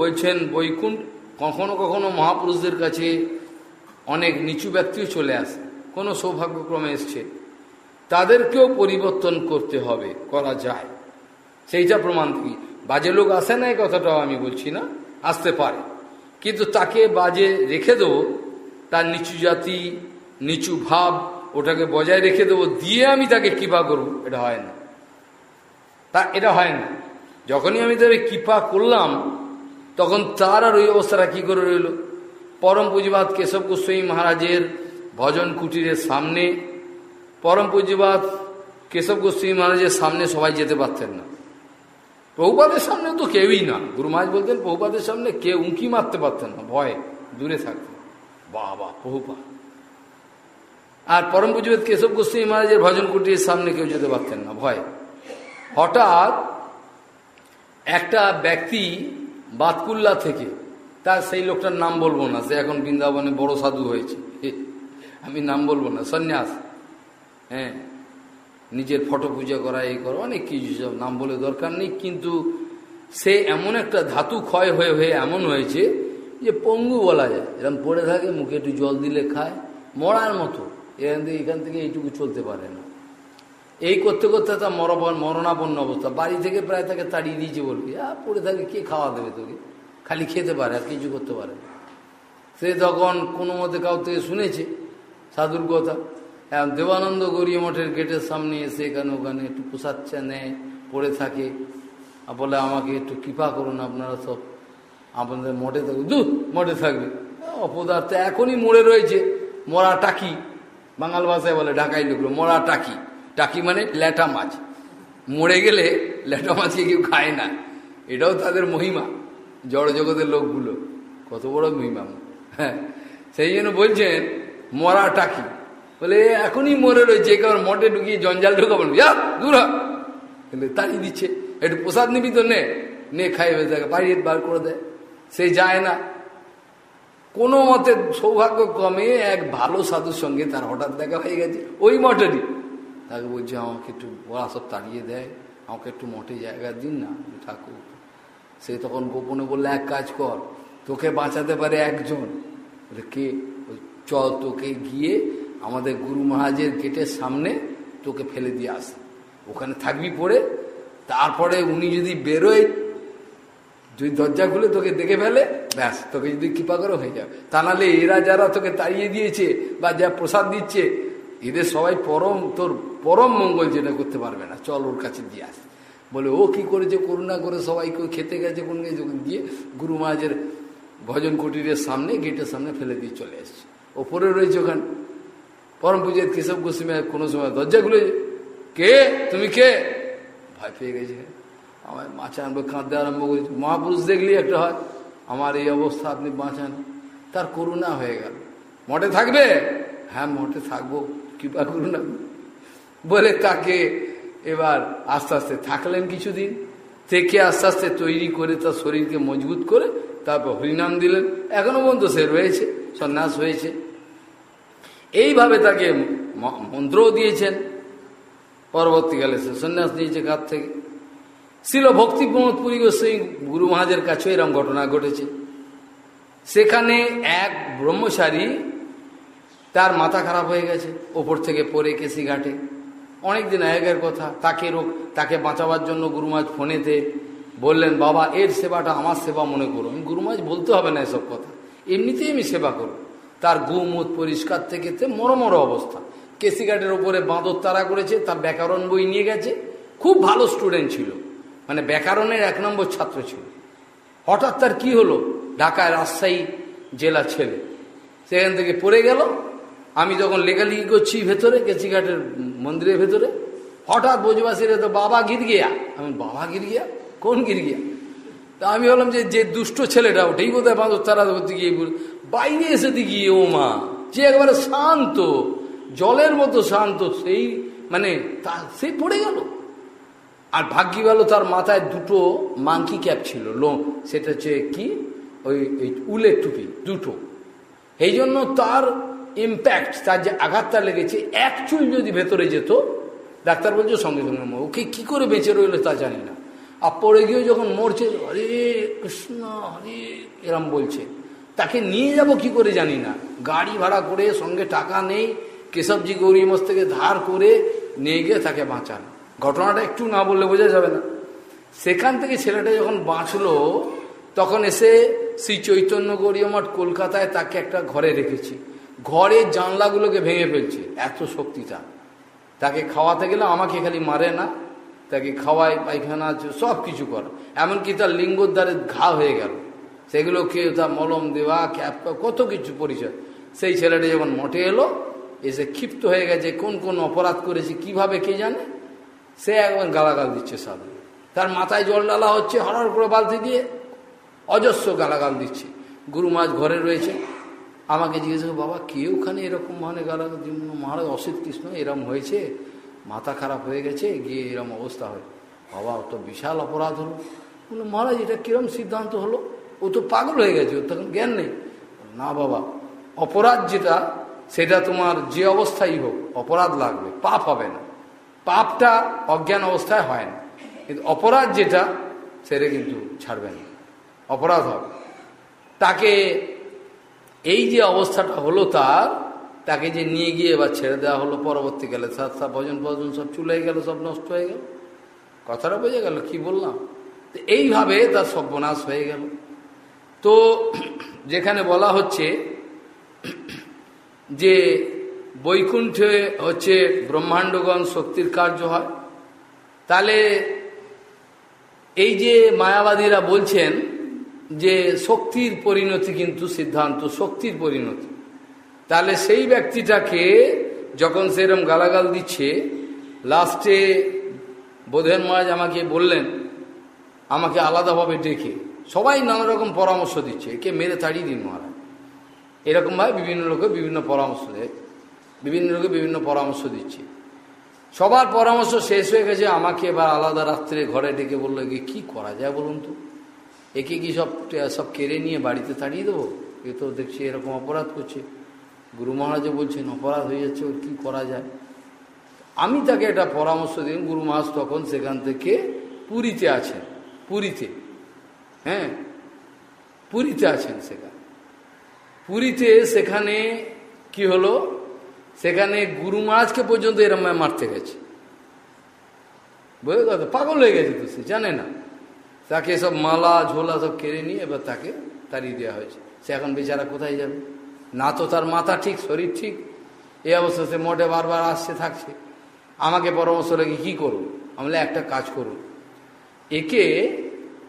বলছেন বৈকুণ্ঠ, কখনো কখনো মহাপুরুষদের কাছে অনেক নিচু ব্যক্তিও চলে আসে, কোনো সৌভাগ্যক্রমে এসছে। তাদেরকেও পরিবর্তন করতে হবে, করা যায়। সেইটা প্রমাণ কি? বাজে লোক আসে না এই কথাটাও আমি বলছি না, আসতে পারে। কিন্তু তাকে বাজে রেখে দেবো, তার নিচু জাতি, নিচু ভাব ওটাকে বজায় রেখে দেবো, দিয়ে আমি তাকে কৃপা করব। এটা হয় না। তা এটা হয় না। যখনই আমি তাকে কৃপা করলাম, তখন তার আর ওই অবস্থাটা কী করে রইল? পরম পুঁজিবাদ কেশব গোস্বামী মহারাজের ভজন কুটিরের সামনে, পরম পুঁজিবাদ কেশব গোস্বামী মহারাজের সামনে সবাই যেতে পারতেন না। প্রভুপাদের সামনে তো কেউই না। গুরু মহারাজ বলতেন, প্রভুপাদের সামনে কেউ উঁকি মারতে পারতেন না, ভয়ে দূরে থাকতেন। বাবা প্রভুপাত আর পরম পুজোবেদ কেশব গোস্বামী মহারাজের ভজন কুটির সামনে কেউ যেতে পারতেন না, ভয়। হঠাৎ একটা ব্যক্তি বাতকুল্লা থেকে, তার সেই লোকটার নাম বলব না, সে এখন বৃন্দাবনে বড় সাধু হয়েছে। আমি নাম বলব না, সন্ন্যাস। হ্যাঁ নিজের ফটো পূজা করা, এই করা, অনেক কিছু সব, নাম বলে দরকার নেই, কিন্তু সে এমন একটা ধাতু ক্ষয় হয়ে হয়ে এমন হয়েছে যে পঙ্গু বলা যায়। এরকম পড়ে থাকে, মুখে একটু জল দিলে খায়, মরার মতো। এখান থেকে এখান থেকে এইটুকু চলতে পারে না। এই করতে করতে তার মরণ, মরণাপন্ন অবস্থা। বাড়ি থেকে প্রায় তাকে তাড়িয়ে দিয়েছে বলবি আর পড়ে থাকে, কে খাওয়া দেবে তোকে? খালি খেতে পারে, আর কিছু করতে পারে সে তখন কোনো মতে কাউ থেকে শুনেছে সাধুর কথা। দেবানন্দ গৌরী মঠের গেটের সামনে এসে এখানে ওখানে একটু পোষাচ্ছে নেয়, পড়ে থাকে। বলে, আমাকে একটু কৃপা করুন, আপনারা সব আপনাদের মঠে থাকবে দু মঠে থাকবে। অপদার্থ এখনই মরে রয়েছে মরা টাকি বাঙাল ভাষায় বলে ঢাকাই লোকগুলো মরা টাকি। টাকি মানে ল্যাটা মাছ। মরে গেলে ল্যাটা মাছকে কেউ খায় না। এটাও তাদের মহিমা জড় জগতের লোকগুলো। কত বড় মহিমা। হ্যাঁ সেই জন্য বলছেন, মরা টাকি। বলে, এখনই মরে রয়েছে কারণ মঠে ঢুকিয়ে জঞ্জাল ঢুকাবেন। যা, দূর কিন্তু তাড়িয়ে দিচ্ছে। একটু প্রসাদ নিবি তো নে। নে খাইবে তাকে বাড়ির বার করে দেয় সে যায় না। কোনো মতে সৌভাগ্য কমে এক ভালো সাধুর সঙ্গে তার হঠাৎ দেখা হয়ে গেছে। ওই মঠেরই। তাকে বলছে, আমাকে একটু বড়া সব তাড়িয়ে দেয়। আমাকে একটু মঠে জায়গা দিন না ঠাকুর। সে তখন গোপনে বললে, এক কাজ কর, তোকে বাঁচাতে পারে একজন। কে? চল তোকে গিয়ে আমাদের গুরু মহারাজের গেটের সামনে তোকে ফেলে দিয়ে আস। ওখানে থাকবি পড়ে। তারপরে উনি যদি বেরোয় যদি দরজা খুলে তোকে দেখে ফেলে, ব্যাস, তোকে যদি কৃপা করে হয়ে যাবে। তা নাহলে এরা যারা তোকে তাড়িয়ে দিয়েছে বা যা প্রসাদ দিচ্ছে, এদের সবাই পরম, তোর পরম মঙ্গল যেটা করতে পারবে না। চল ওর কাছে দিয়ে আস। বলে, ও কি করেছে? করুণা করে সবাইকে খেতে গেছে কোন গিয়ে গুরু মহাজের ভজন কুটিরের সামনে, গেটের সামনে ফেলে দিয়ে চলে এসছে। ওপরে রয়েছে ওখানে। পরম পুজোর কেশব গোস্বামী কোনো সময় দরজা খুলে কে? তুমি কে? ভয় পেয়ে গেছে। আমার আনব কাঁদতে আরম্ভ করেছে। মহাপুরুষ দেখলেই একটা হয়, আমার এই অবস্থা আপনি বাঁচান। তার করুণা হয়ে গেল। মঠে থাকবে? হ্যাঁ মঠে থাকব, কৃপা করুণা। বলে তাকে এবার আস্তে আস্তে থাকলেন কিছুদিন, থেকে আস্তে আস্তে তৈরি করে তার শরীরকে মজবুত করে তারপর হরিনাম দিলেন। এখনও পর্যন্ত সে রয়েছে, সন্ন্যাস হয়েছে। এইভাবে তাকে মন্ত্রও দিয়েছেন। পরবর্তীকালে সে সন্ন্যাস নিয়েছে কার থেকে। ছিল ভক্তি প্রমোদ পুরী গোস্বাই গুরু মহাজের কাছেও এরকম ঘটনা ঘটেছে। সেখানে এক ব্রহ্মচারী তার মাথা খারাপ হয়ে গেছে, ওপর থেকে পড়ে কেসি ঘাটে। অনেকদিন আগের কথা, তাকে রোগ, তাকে বাঁচাবার জন্য গুরুমাজ ফোনেতে বললেন, বাবা, এর সেবাটা আমার সেবা মনে করো। আমি গুরুমাজ বলতে হবে না এসব কথা। এমনিতেই আমি সেবা করব। তার গুমুত পরিষ্কার থেকে মরমর অবস্থা। কেসিঘাটের ওপরে বাঁদর তারা করেছে, তার ব্যাকরণ বই নিয়ে গেছে। খুব ভালো স্টুডেন্ট ছিল। মানে ব্যাকরণের এক নম্বর ছাত্র ছিল। হঠাৎ তার কি হলো? ঢাকায় রাজশাহী জেলা ছেলে। সেখান থেকে পড়ে গেল। আমি যখন লেখালেখি করছি ভেতরে কেসিঘাটের মন্দিরের ভেতরে, হঠাৎ বোঝবাসীরা তো বাবা গির গিয়া। আমি বাবা গির গিয়া? কোন গির গিয়া? তা আমি বললাম যে যে দুষ্ট ছেলেটা, ওটাই বোধ হয় তারা করতে গিয়ে বাইরে এসে দেখি, ও মা, যে একবারে শান্ত, জলের মতো শান্ত, সেই মানে তা, সে পড়ে গেল। আর ভাগ্যি গেল তার মাথায় দুটো মাংকি ক্যাপ ছিল লো সেটা হচ্ছে কি? ওই উলের টুপি, দুটো। এই জন্য তার ইম্প্যাক্ট তার যে আঘাতটা লেগেছে এক চুল যদি ভেতরে যেত, ডাক্তার বলছে সঙ্গে সঙ্গে ওকে কি করে বেঁচে রইল তা জানি না। আর পড়ে গিয়ে যখন মরছে হরে কৃষ্ণ হরে এরম বলছে। তাকে নিয়ে যাব কি করে জানি না। গাড়ি ভাড়া করে সঙ্গে টাকা নেই, কেশবজি গৌরী মস থেকে ধার করে নিয়ে গিয়ে তাকে বাঁচান। ঘটনাটা একটু না বললে বোঝা যাবে না। সেখান থেকে ছেলেটা যখন বাঁচলো, তখন এসে শ্রী চৈতন্য গৌরীমঠ কলকাতায় তাকে একটা ঘরে রেখেছি। ঘরের জানলাগুলোকে ভেঙে ফেলছে, এত শক্তি তার তাকে খাওয়াতে গেলে আমাকে খালি মারে না, তাকে খাওয়ায় পায়খানা আছে সব কিছু কর। এমনকি তার লিঙ্গোদ্ধারে ঘা হয়ে গেল। সেগুলোকে তার মলম দেওয়া ক্যাপ কত কিছু পরিচয়। সেই ছেলেটা যখন মঠে এলো, এসে ক্ষিপ্ত হয়ে গেছে, কোন কোন অপরাধ করেছে, কীভাবে কে জানে? সে একবার গালাগাল দিচ্ছে সাধু। তার মাথায় জল ডালা হচ্ছে হরার করে বালতি দিয়ে অজস্র গালাগাল দিচ্ছে। গুরু মাছ ঘরে রয়েছে আমাকে জিজ্ঞেস করে বাবা, কে ওখানে এরকম মানে গালাগাল মহারাজ অসিত কৃষ্ণ, এরম হয়েছে, মাথা খারাপ হয়ে গেছে, গিয়ে এরম অবস্থা হয়। বাবা, ও তো বিশাল অপরাধ হলো। বলল, মহারাজ, এটা কিরম সিদ্ধান্ত হলো? ও তো পাগল হয়ে গেছে, ওর তখন জ্ঞান নেই। না বাবা, অপরাধ যেটা, সেটা তোমার যে অবস্থায় হোক, অপরাধ লাগবে, পাপ হবে না। পাপটা অজ্ঞান অবস্থায় হয় না। কিন্তু অপরাধ যেটা, সেটা কিন্তু ছাড়বে না। অপরাধ হবে। তাকে এই যে অবস্থাটা হলো তার, তাকে যে নিয়ে গিয়ে এবার ছেড়ে দেওয়া হলো পরবর্তীকালে, সাত সাত ভজন ভজন সব চুলে গেল, সব নষ্ট হয়ে গেল। কথাটা বোঝা গেল, কি বললাম? তো এইভাবে তার সর্বনাশ হয়ে গেল। তো যেখানে বলা হচ্ছে যে বৈকুণ্ঠে হচ্ছে ব্রহ্মাণ্ডগণ শক্তির কার্য হয়। তাহলে এই যে মায়াবাদীরা বলছেন যে শক্তির পরিণতি কিন্তু সিদ্ধান্ত, শক্তির পরিণতি। তাহলে সেই ব্যক্তিটাকে যখন সেরম গালাগাল দিচ্ছে লাস্টে বোধের মহারাজ আমাকে বললেন, আমাকে আলাদাভাবে ডেকে, সবাই নানা রকম পরামর্শ দিচ্ছে, একে মেরে তাড়িয়ে দিন মহারাজ। এরকমভাবে বিভিন্ন লোকে বিভিন্ন পরামর্শ দেয়। বিভিন্ন লোকে বিভিন্ন পরামর্শ দিচ্ছে। সবার পরামর্শ শেষ হয়ে গেছে, আমাকে এবার আলাদা রাত্রে ঘরে ডেকে বলল একে কী করা যায় বলুন তো? একে কি সব সব কেড়ে নিয়ে বাড়িতে তাড়িয়ে দেবো? এ তো দেখছি এরকম অপরাধ করছে। গুরু মহারাজও বলছেন, অপরাধ হয়ে যাচ্ছে, ওর কী করা যায়? আমি তাকে একটা পরামর্শ দিন গুরু মহারাজ তখন সেখান থেকে পুরীতে আছেন, পুরীতে। হ্যাঁ পুরীতে আছেন সেখানে। পুরীতে সেখানে কি হলো? সেখানে গুরু মহারাজকে পর্যন্ত এরম মারতে গেছে। বুঝে কথা পাগল হয়ে গেছে তো সে, জানে না। তাকে সব মালা, ঝোলা সব কেড়ে নিয়ে এবার তাকে তাড়িয়ে দেওয়া হয়েছে। সে এখন বেচারা কোথায় যাবে? না তো তার মাথা ঠিক, শরীর ঠিক। এই অবস্থা সে মোটে বারবার আসছে, থাকছে। আমাকে পরামর্শ লাগে কী করব? আমি একটা কাজ করুন একে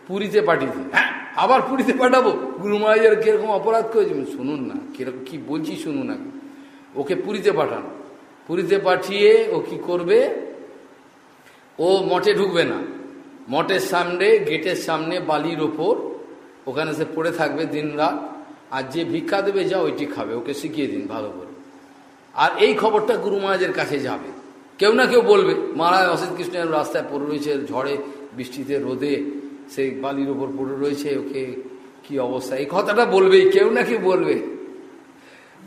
পুরীতে পাঠিয়ে দিন। হ্যাঁ আবার পুরীতে পাঠাবো। গুরু মহারাজের কীরকম অপরাধ করেছে? শুনুন না, কীরকম, কী বলছি শুনুন আগে। ওকে পুরীতে পাঠান। পুরীতে পাঠিয়ে ও কি করবে? ও মঠে ঢুকবে না। মঠের সামনে, গেটের সামনে, বালির ওপর। ওখানে সে পড়ে থাকবে দিন রাত আর যে ভিক্ষা দেবে, যা ওইটি খাবে। ওকে শিখিয়ে দিন ভালো করে। আর এই খবরটা গুরু মহারাজের কাছে যাবে। কেউ না কেউ বলবে, মহারাজ, অসিত কৃষ্ণের রাস্তায় পড়ে রয়েছে, ঝড়ে, বৃষ্টিতে, রোদে, সেই বালির ওপর পড়ে রয়েছে, ওকে কি অবস্থা? এই কথাটা বলবেই, কেউ না কেউ বলবে।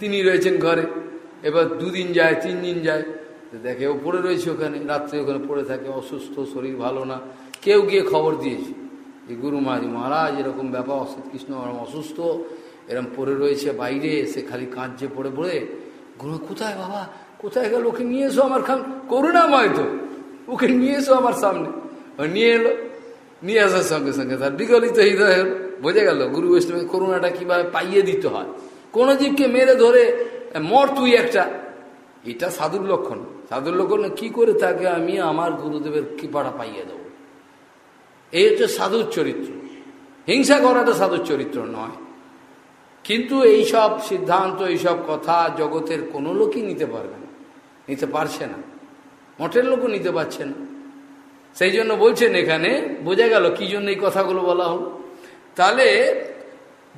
তিনি রয়েছেন ঘরে। এবার দুদিন যায় তিন দিন যায় দেখে ও পড়ে রয়েছে ওখানে, রাত্রে ওখানে পড়ে থাকে, অসুস্থ, শরীর ভালো না। কেউ গিয়ে খবর দিয়েছে যে গুরু মহারাজ মহারাজ, এরকম ব্যাপার অসিত কৃষ্ণ অসুস্থ, এরম পড়ে রয়েছে বাইরে সে খালি কাঁদছে, পড়ে পড়ে। গুরু, কোথায় বাবা? কোথায় গেল? ওকে নিয়ে এসো আমার খান, করুণাময় তো। ওকে নিয়ে এসো আমার সামনে। নিয়ে এলো, নিয়ে আসার সঙ্গে সঙ্গে তার বিগলিত হৃদয় বোঝা গেল, গুরু বৈষ্ণবের করুণাটা কীভাবে পাইয়ে দিতে হয়। কোন জীবকে মেরে ধরে মর তুই একটা। এটা সাধুর লক্ষণ। সাধুর লক্ষণ কি করে তাকে আমি আমার গুরুদেবের কৃপাটা পাইয়ে দেব? এই হচ্ছে সাধুর চরিত্র। হিংসা করাটা সাধুর চরিত্র নয়। কিন্তু এই সব সিদ্ধান্ত, এইসব কথা জগতের কোনো লোকই নিতে পারবে না। নিতে পারছে না। মঠের লোকও নিতে পারছে না। সেই জন্য বলছেন এখানে, বোঝা গেল কি জন্য এই কথাগুলো বলা হলো। তাহলে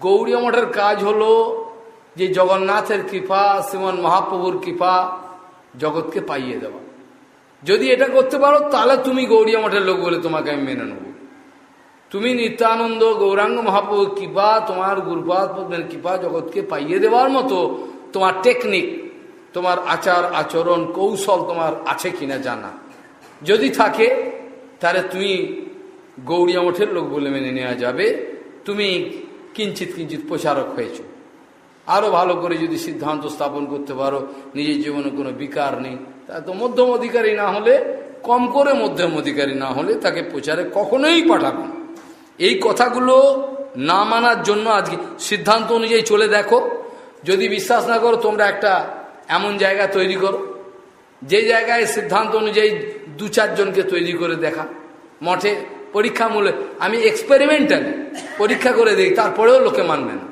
গৌরী মঠের কাজ হলো যে জগন্নাথের কৃপা, শ্রীমন মহাপ্রভুর কৃপা জগৎকে পাইয়ে দেওয়া। যদি এটা করতে পারো, তাহলে তুমি গৌরী মঠের লোক বলে তোমাকে আমি মেনে নেব। তুমি নিত্যানন্দ গৌরাঙ্গ মহাপ্রভুর কৃপা, তোমার গুরুপাদ পদ্মের কৃপা জগৎকে পাইয়ে দেওয়ার মতো তোমার টেকনিক, তোমার আচার, আচরণ, কৌশল তোমার আছে কিনা জানা। যদি থাকে, তাহলে তুমি গৌরীয় মঠের লোক বলে মেনে নেওয়া যাবে। তুমি কিঞ্চিত কিঞ্চিত প্রচারক হয়েছ। আরও ভালো করে যদি সিদ্ধান্ত স্থাপন করতে পারো, নিজের জীবনে কোনো বিকার নেই। তা তো মধ্যম অধিকারী না হলে, কম করে মধ্যম অধিকারী না হলে তাকে প্রচারে কখনোই পাঠাবো এই কথাগুলো না মানার জন্য আজকে সিদ্ধান্ত অনুযায়ী চলে দেখো। যদি বিশ্বাস না করো, তোমরা একটা এমন জায়গা তৈরি করো। যে জায়গায় সিদ্ধান্ত অনুযায়ী দু চারজনকে তৈরি করে দেখা। মঠে পরীক্ষা পরীক্ষামূলক, আমি এক্সপেরিমেন্টাল পরীক্ষা করে দিই তারপরেও লোকে মানবে না।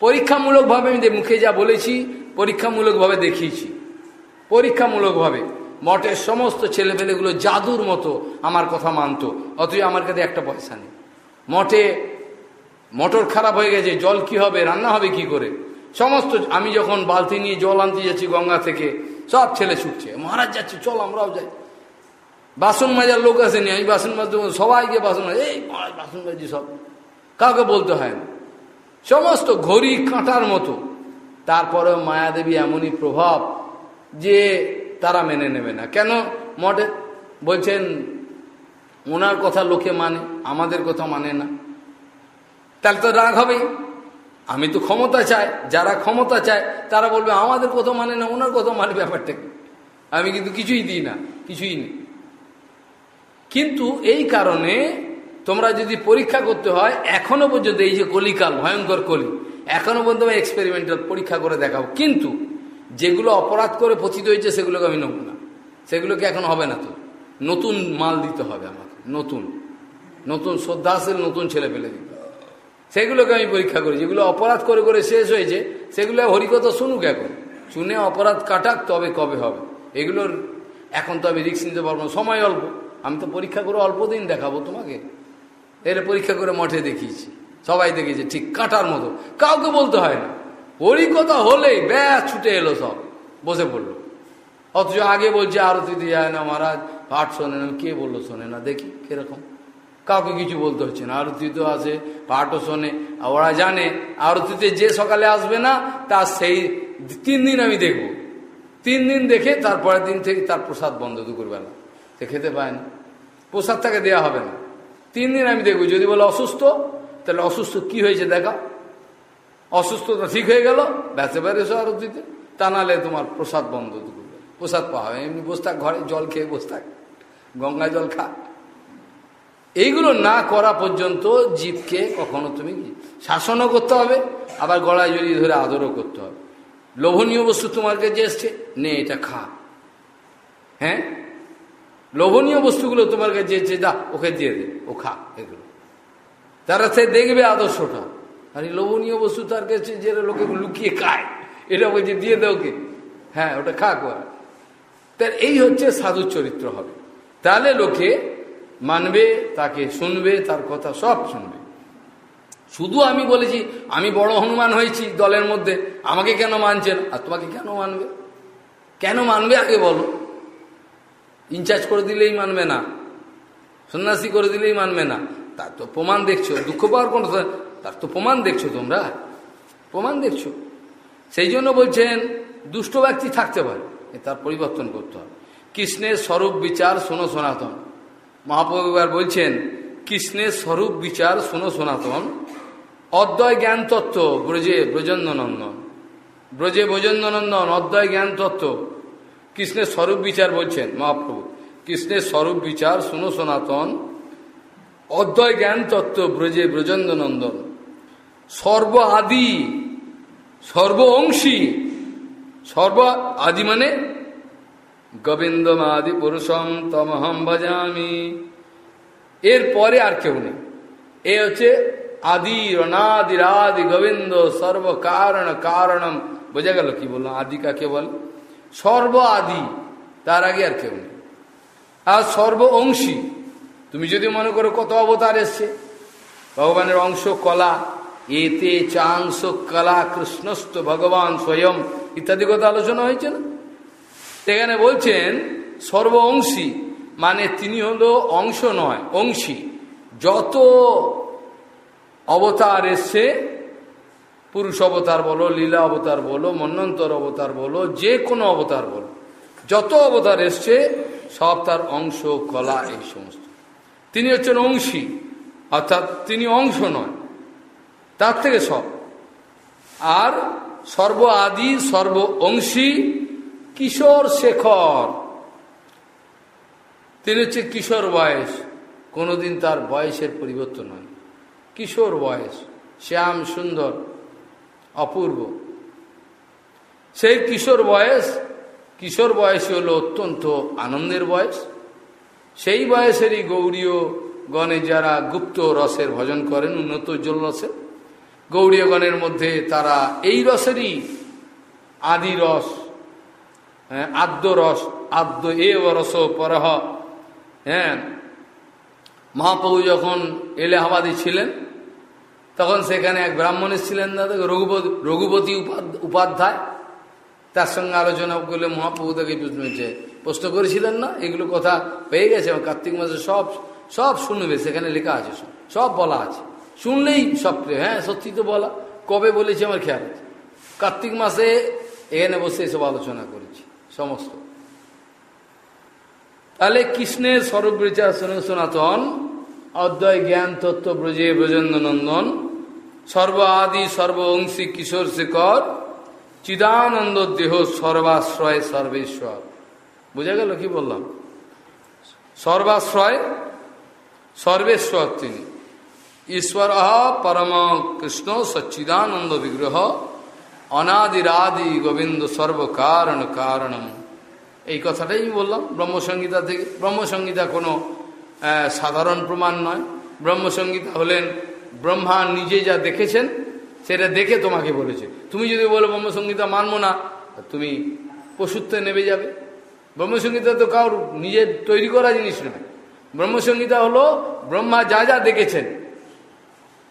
পরীক্ষামূলকভাবে আমি মুখে যা বলেছি, পরীক্ষামূলকভাবে দেখিয়েছি। পরীক্ষামূলকভাবে মঠের সমস্ত ছেলেপেলেগুলো জাদুর মতো আমার কথা মানত, অথচ আমার কাছে একটা পয়সা নেই। মঠে মোটর খারাপ হয়ে গেছে, জল কি হবে, রান্না হবে কি করে? সমস্ত, আমি যখন বালতি নিয়ে জল আনতে যাচ্ছি গঙ্গা থেকে, সব ছেলে ছুটছে, মহারাজ যাচ্ছে, চল আমরাও যাই। বাসন মাজার লোক আসেনি, আমি বাসন মাজতে, সবাইকে বাসন মাজ এই মহারাজ বাসন মাজি সব। কাউকে বলতে হয় না। সমস্ত ঘড়ি কাঁটার মতো। তারপরেও মায়াদেবী এমনই প্রভাব যে তারা মেনে নেবে না। কেন? মঠে বলছেন, ওনার কথা লোকে মানে আমাদের কথা মানে না। তাহলে তো রাগ হবেই। আমি তো ক্ষমতা চাই, যারা ক্ষমতা চায়, তারা বলবে, আমাদের কথা মানে না, ওনার কথা মানে ব্যাপারটা আমি কিন্তু কিছুই দিই না, কিছুই নেই। কিন্তু এই কারণে তোমরা যদি পরীক্ষা করতে হয়, এখনও পর্যন্ত এই যে কলিকাল ভয়ঙ্কর কলি, এখনও পর্যন্ত আমি এক্সপেরিমেন্টাল পরীক্ষা করে দেখাবো। কিন্তু যেগুলো অপরাধ করে পচিত হয়েছে, সেগুলোকে আমি নেব না। সেগুলোকে এখন হবে না তো। নতুন মাল দিতে হবে আমাকে, নতুন। নতুন শ্রদ্ধাশীল নতুন ছেলে ফেলে দিতে সেগুলোকে আমি পরীক্ষা করি। যেগুলো অপরাধ করে করে শেষ হয়েছে, সেগুলো হরিকথা শুনুক এখন। শুনে অপরাধ কাটাক, তবে কবে হবে? এগুলোর এখন তো আমি রিক্স নিতে পারব সময় অল্প। আমি তো পরীক্ষা করে অল্প দিন দেখাবো তোমাকে। এর পরীক্ষা করে মঠে দেখিয়েছি। সবাই দেখিয়েছে ঠিক কাটার মতো। কাউকে বলতে হয় না। হরিকথা হলেই ব্যাস ছুটে এলো সব। বসে পড়ল। অথচ আগে বলছে, আরতি যায় না মহারাজ। পাঠ শোনে না। কে বলল শোনে না? দেখি, কীরকম? কাউকে কিছু বলতে হচ্ছে না। আরতি তো আসে পাঠও শোনে। ওরা জানে, আরতিতে যে সকালে আসবে না, তার সেই তিন দিন আমি দেখব। তিন দিন দেখে তারপরের দিন থেকে তার প্রসাদ বন্ধ দুপুরবেলা। সে খেতে পায় না। প্রসাদ তাকে দেওয়া হবে না। তিন দিন আমি দেখব। যদি বলে অসুস্থ, তাহলে অসুস্থ কি হয়েছে দেখা। অসুস্থতা ঠিক হয়ে গেল বেঁচে বেড়েছো আরতিতে তা নাহলে তোমার প্রসাদ বন্ধ দুপুরবেলা প্রসাদ পাওয়া হবে এমনি বসে থাক, ঘরে জল খেয়ে বসে থাক। গঙ্গা জল খা। এইগুলো না করা পর্যন্ত জীবকে কখনো তুমি শাসনও করতে হবে, আবার গলায় জড়িয়ে ধরে আদরও করতে হবে। লোভনীয় বস্তু তোমার কাছে এসছে, নে, এটা খা। হ্যাঁ? লোভনীয় বস্তুগুলো তোমার কাছে এসছে যা ওকে দিয়ে দে, ও খা, এগুলো। তারা সে দেখবে আদর্শটা। আর এই লোভনীয় বস্তু তার কাছে যে লোকে লুকিয়ে খায়, এটা বলছে দিয়ে দে ওকে। হ্যাঁ ওটা খা করা তার এই হচ্ছে সাধুর চরিত্র হবে। তাহলে লোকে মানবে, তাকে শুনবে, তার কথা সব শুনবে। শুধু আমি বলেছি, আমি বড় হনুমান হয়েছি দলের মধ্যে, আমাকে কেন মানছেন? আর তোমাকে কেন মানবে? কেন মানবে আগে বলো? ইনচার্জ করে দিলেই মানবে না। সন্ন্যাসী করে দিলেই মানবে না। তার তো প্রমাণ দেখছ, দুঃখ পাওয়ার কোনো তার তো প্রমাণ দেখছ তোমরা। প্রমাণ দেখছ। সেই জন্য বলছেন, দুষ্ট ব্যক্তি থাকতে পারে তার পরিবর্তন করতে হবে। কৃষ্ণের স্বরূপ বিচার শোনো সনাতন। মহাপ্রভুবার বলছেন, কৃষ্ণের স্বরূপ বিচার শোনো সনাতন। অদ্বয় জ্ঞান তত্ত্ব, ব্রজে ব্রজেন্দ্র নন্দন ব্রজে ভোজেন্দ্রনন্দন অধ্যায় জ্ঞান তত্ত্ব। কৃষ্ণের স্বরূপ বিচার বলছেন, মহাপ্রভু। কৃষ্ণের স্বরূপ বিচার, শুনো সনাতন। অধ্যায় জ্ঞান তত্ত্ব, ব্রজে ব্রজেন্দ্রনন্দন। সর্ব আদি, সর্ব অংশী। সর্ব আদি মানে গোবিন্দমাদি পুরুষম তমহম ভজামি। এরপরে আর কেউ নেই। এ হচ্ছে আদি রনাদিরাদি গোবিন্দ সর্ব কারণ কারণম। বোঝা গেল কি বললাম? আদি কাকে বল? সর্ব আদি, তার আগে আর কেউ নেই। আর সর্ব অংশী, তুমি যদি মনে করো কত অবতার এসছে, ভগবানের অংশ কলা, এতে চাংশ কলা কৃষ্ণস্থ ভগবান স্বয়ং, ইত্যাদি কথা আলোচনা হয়েছে না? সেখানে বলছেন, সর্ব অংশী মানে তিনি হলো অংশ নয়, অংশী। যত অবতার এসছে পুরুষ অবতার বলো, লীলা অবতার বলো, মন্নন্তর অবতার বলো, যে কোনো অবতার বলো, যত অবতার এসছে, সব তার অংশ, কলা, এই সমস্ত। তিনি হচ্ছেন অংশী, অর্থাৎ তিনি অংশ নয়, তার থেকে সব। আর সর্ব আদি, সর্ব অংশী, কিশোর শেখর। তিনি হচ্ছে কিশোর বয়স, কোনোদিন তার বয়সের পরিবর্তন হয় কিশোর বয়স, শ্যাম, সুন্দর অপূর্ব। সেই কিশোর বয়স, কিশোর বয়সে হলো অত্যন্ত আনন্দের বয়স। সেই বয়সেরই গৌরীয় গণে যারা গুপ্ত রসের ভজন করেন, উন্নত জল রসের, গৌরীয় গণের মধ্যে তারা এই রসেরই আদি রস হ্যাঁ আদ্য রস, আদ্য এ রস পরহ। হ্যাঁ মহাপ্রভু যখন এলাহাবাদী ছিলেন তখন সেখানে এক ব্রাহ্মণ ছিলেন দাদা, রঘুপতি রঘুপতি উপাধ্যায়। তার সঙ্গে আলোচনা করলে মহাপ্রভু তাকে প্রশ্ন করেছিলেন না, এগুলো কথা পেয়ে গেছে কার্তিক মাসে সব সব শুনবে, সেখানে লেখা আছে, সব বলা আছে। শুনলেই সব হ্যাঁ সত্যি তো বলা। কবে বলেছি আমার খেয়াল আছে। কার্তিক মাসে এখানে বসে এসব আলোচনা করেছি, সমস্ত। তাহলে কৃষ্ণের স্বরূপ বিচার সনাতন, অদ্বয় জ্ঞান, তত্ত্ব, ব্রজে ব্রজেন্দ্র নন্দন সর্ব আদি সর্ব অংশী কিশোর শেখর, চিদানন্দ দেহ সর্বাশ্রয় সর্বেশ্বর। বুঝা গেল কি বললাম? সর্বাশ্রয় সর্বেশ্বর তিনি। ঈশ্বর পরম কৃষ্ণ সচ্চিদানন্দ বিগ্রহ, অনাদিরাদি গোবিন্দ সর্বকারণ কারণম। এই কথাটাই বললাম ব্রহ্মসংগীতা থেকে। ব্রহ্মসংগীতা কোনো সাধারণ প্রমাণ নয়। ব্রহ্মসংগীতা হলেন ব্রহ্মা নিজে যা দেখেছেন, সেটা দেখে তোমাকে বলেছে। তুমি যদি বলো ব্রহ্মসংগীতা মানবো না তুমি পশুত্বে নেবে যাবে। ব্রহ্মসংগীতা তো কারোর নিজের তৈরি করা জিনিস নয়। ব্রহ্মসংগীতা হলো, ব্রহ্মা যা যা দেখেছেন।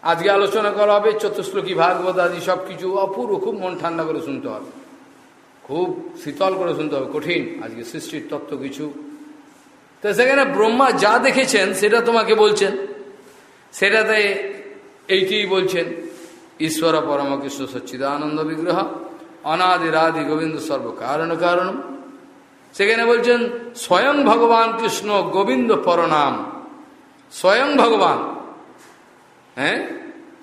আজকে আলোচনা করা হবে চতুশ্লোকী ভাগবত আদি সব কিছু অপূর্ব, খুব মন ঠান্ডা করে শুনতে হবে। খুব শীতল করে শুনতে হবে, কঠিন। আজকে সৃষ্টির তত্ত্ব কিছু। তো সেখানে ব্রহ্মা যা দেখেছেন, সেটা তোমাকে বলছেন। সেটাতে এইটি বলছেন, ঈশ্বর পরমকৃষ্ণ সচ্চিদানন্দ বিগ্রহ, অনাদিরাদি গোবিন্দ সর্ব কারণ সেখানে বলছেন, স্বয়ং ভগবান কৃষ্ণ গোবিন্দ পরনাম। স্বয়ং ভগবান হ্যাঁ?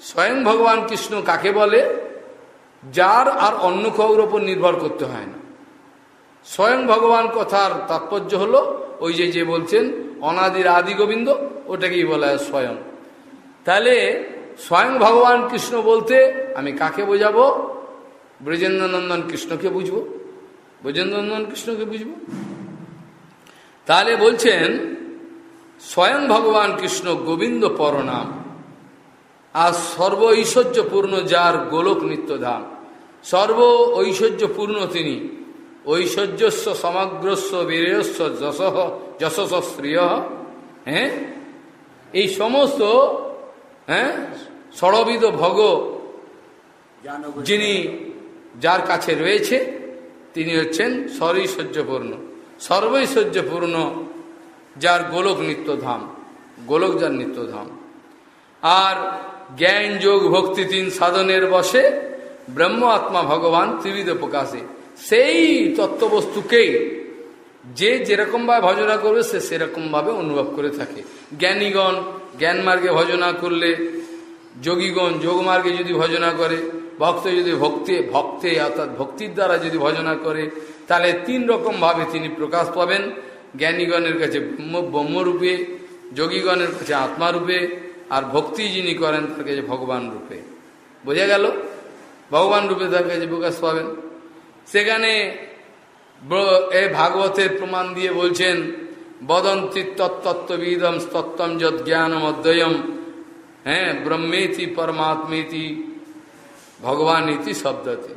স্বয়ং ভগবান কৃষ্ণ কাকে বলে? যার আর অন্য কাউর ওপর নির্ভর করতে হয় না। স্বয়ং ভগবান কথার তাৎপর্য হলো, ওই যে যে বলছেন অনাদির আদি গোবিন্দ ওটাকেই বলা হয় স্বয়ং। তাহলে স্বয়ং ভগবান কৃষ্ণ বলতে আমি কাকে বোঝাবো? ব্রজেন্দ্রনন্দন কৃষ্ণকে বুঝব? ব্রজেন্দ্রনন্দন কৃষ্ণকে বুঝব? তাহলে বলছেন, স্বয়ং ভগবান কৃষ্ণ গোবিন্দ পরনাম, আর সর্ব ঐশ্বর্যপূর্ণ যার গোলক নিত্যধাম। সর্ব ঐশ্বর্যপূর্ণ তিনি। ঐশ্বর্যস্ব, সমগ্রস্ব বীরস্ব যশ যশস শ্রিয় হ্যাঁ? এই সমস্ত হ্যাঁ? ষড়বিদ ভগ যিনি যার কাছে রয়েছে, তিনি হচ্ছেন সরৈশ্বর্যপূর্ণ। সর্বৈশ্বর্যপূর্ণ যার গোলক নিত্যধাম, গোলক যার নিত্যধাম। আর জ্ঞান, যোগ, ভক্তি তিন সাধনের বসে ব্রহ্ম আত্মা ভগবান ত্রিবিধ প্রকাশে। সেই তত্ত্ববস্তুকেই যে যেরকমভাবে ভজনা করবে, সে সেরকমভাবে অনুভব করে থাকে। জ্ঞানীগণ জ্ঞান মার্গে ভজনা করলে যোগীগণ যোগ মার্গে যদি ভজনা করে, ভক্ত যদি ভক্তি, ভক্তে অর্থাৎ ভক্তির দ্বারা যদি ভজনা করে, তাহলে তিন রকমভাবে তিনি প্রকাশ পাবেন। জ্ঞানীগণের কাছে ব্রহ্মরূপে, যোগীগণের কাছে আত্মারূপে, আর ভক্তি যিনি করেন তার কাছে ভগবান রূপে। বোঝা গেল? ভগবান রূপে তার কাছে প্রকাশ পাবেন। সেখানে এ ভাগবতের প্রমাণ দিয়ে বলছেন বদন্তি তত্তত্ত্ববিদম তত্ত্বম যদ জ্ঞানম অদ্বয়ম হ্যাঁ ব্রহ্মেতি পরমাত্মেতি ভগবান ইতি শব্দতে।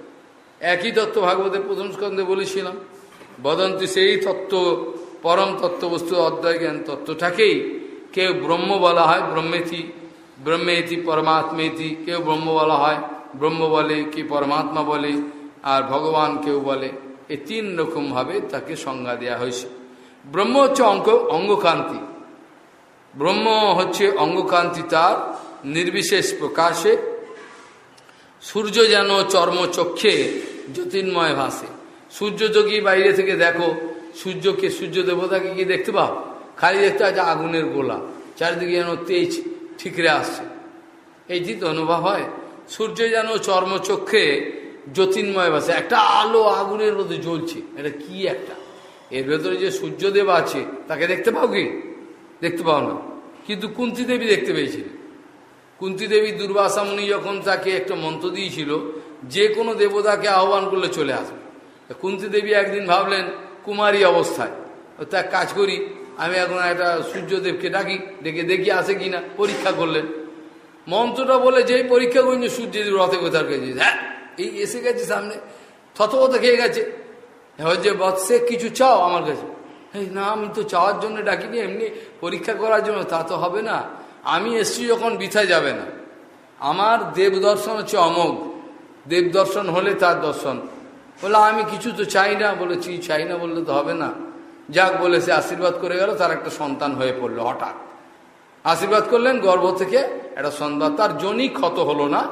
একই তত্ত্ব ভাগবতের প্রথম স্কন্ধে বলেছিলাম, বদন্তি সেই তত্ত্ব, পরম তত্ত্ববস্তু অদ্বয় জ্ঞান তত্ত্বটাকেই কেউ ব্রহ্ম বলা হয় ব্রহ্মেতি ব্রহ্মেতি পরমাত্মেতি, কেউ ব্রহ্ম বলা হয় ব্রহ্ম বলে কি পরমাত্মা বলে, আর ভগবান কেউ বলে। এই তিন রকমভাবে তাকে সংজ্ঞা দেওয়া হয়েছে। ব্রহ্ম হচ্ছে অঙ্ক অঙ্গকান্তি। ব্রহ্ম হচ্ছে অঙ্গকান্তি তার নির্বিশেষ প্রকাশে। সূর্য যেন চর্মচক্ষে জ্যোতির্ময় ভাসে। সূর্য যোগী বাইরে থেকে দেখো, সূর্যকে সূর্য দেবতাকে কি দেখতে পাও? খালি দেখতে আছে আগুনের গোলা। চারিদিকে যেন তেজ ঠিকরে আসছে। এইটি তো অনুভব হয়, সূর্য যেন চর্মচক্ষে জ্যোতির্ময় ভাসে। একটা আলো আগুনের মধ্যে জ্বলছে। এটা কি একটা? এর ভেতরে যে সূর্যদেব আছে, তাকে দেখতে পাও কি? দেখতে পাও না। কিন্তু কুন্তি দেবী দেখতে পেয়েছিলেন কুন্তি দেবী দুর্বাসা মুনি যখন তাকে একটা মন্ত্র দিয়েছিল, যে কোনো দেবতাকে আহ্বান করলে চলে আসবে। কুন্তি দেবী একদিন ভাবলেন, কুমারী অবস্থায়। তা কাজ করি, আমি এখন একটা সূর্যদেবকে ডাকি, ডেকে দেখি আসে কিনা, পরীক্ষা করলেন। মন্ত্রটা বলে যেই পরীক্ষা করি সূর্যদেব রথে কোথার গেছে? হ্যাঁ এই এসে গেছে সামনে থতপথ খেয়ে গেছে। যে বৎসে কিছু চাও আমার কাছে। না, আমি তো চাওয়ার জন্য ডাকিনি, এমনি পরীক্ষা করার জন্য, তা তো হবে না। আমি এসছি যখন বিথায় যাবে না। আমার দেব দর্শন হচ্ছে অমোঘ। দেব দর্শন হলে তার দর্শন। বলে, আমি কিছু তো চাই না। বলেছি চাই না বললে তো হবে না। যাক বলে, সে আশীর্বাদ করে গেল, তার একটা সন্তান হয়ে পড়ল হঠাৎ। আশীর্বাদ করলেন, গর্ভ থেকে একটা সন্তান। তার জনই ক্ষত হলো না,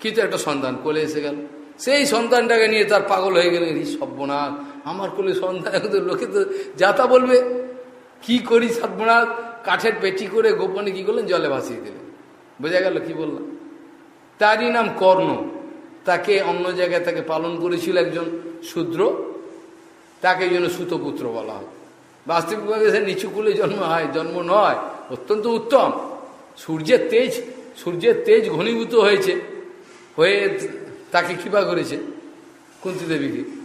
কিন্তু একটা সন্তান কোলে এসে গেল। সেই সন্তানটাকে নিয়ে তার পাগল হয়ে গেলেন সব্যনাথ আমার কোলে সন্তান লোকে তো যাতা বলবে। কি করি সব্যনাথ কাঠের পেটি করে গোপনে কি করলেন? জলে ভাসিয়ে দিলেন। বোঝা গেল কি বললাম? তারই নাম কর্ণ। তাকে অন্য জায়গায় তাকে পালন করেছিল একজন শূদ্র। তাকে জন্য সুতপুত্র বলা হয়। বাস্তবিকভাবে সে নিচু কুলে জন্ম হয়, জন্ম নয়, অত্যন্ত উত্তম। সূর্যের তেজ সূর্যের তেজ ঘনীভূত হয়েছে। হয়ে তাকে কৃপা করেছে কুন্তি দেবীকে।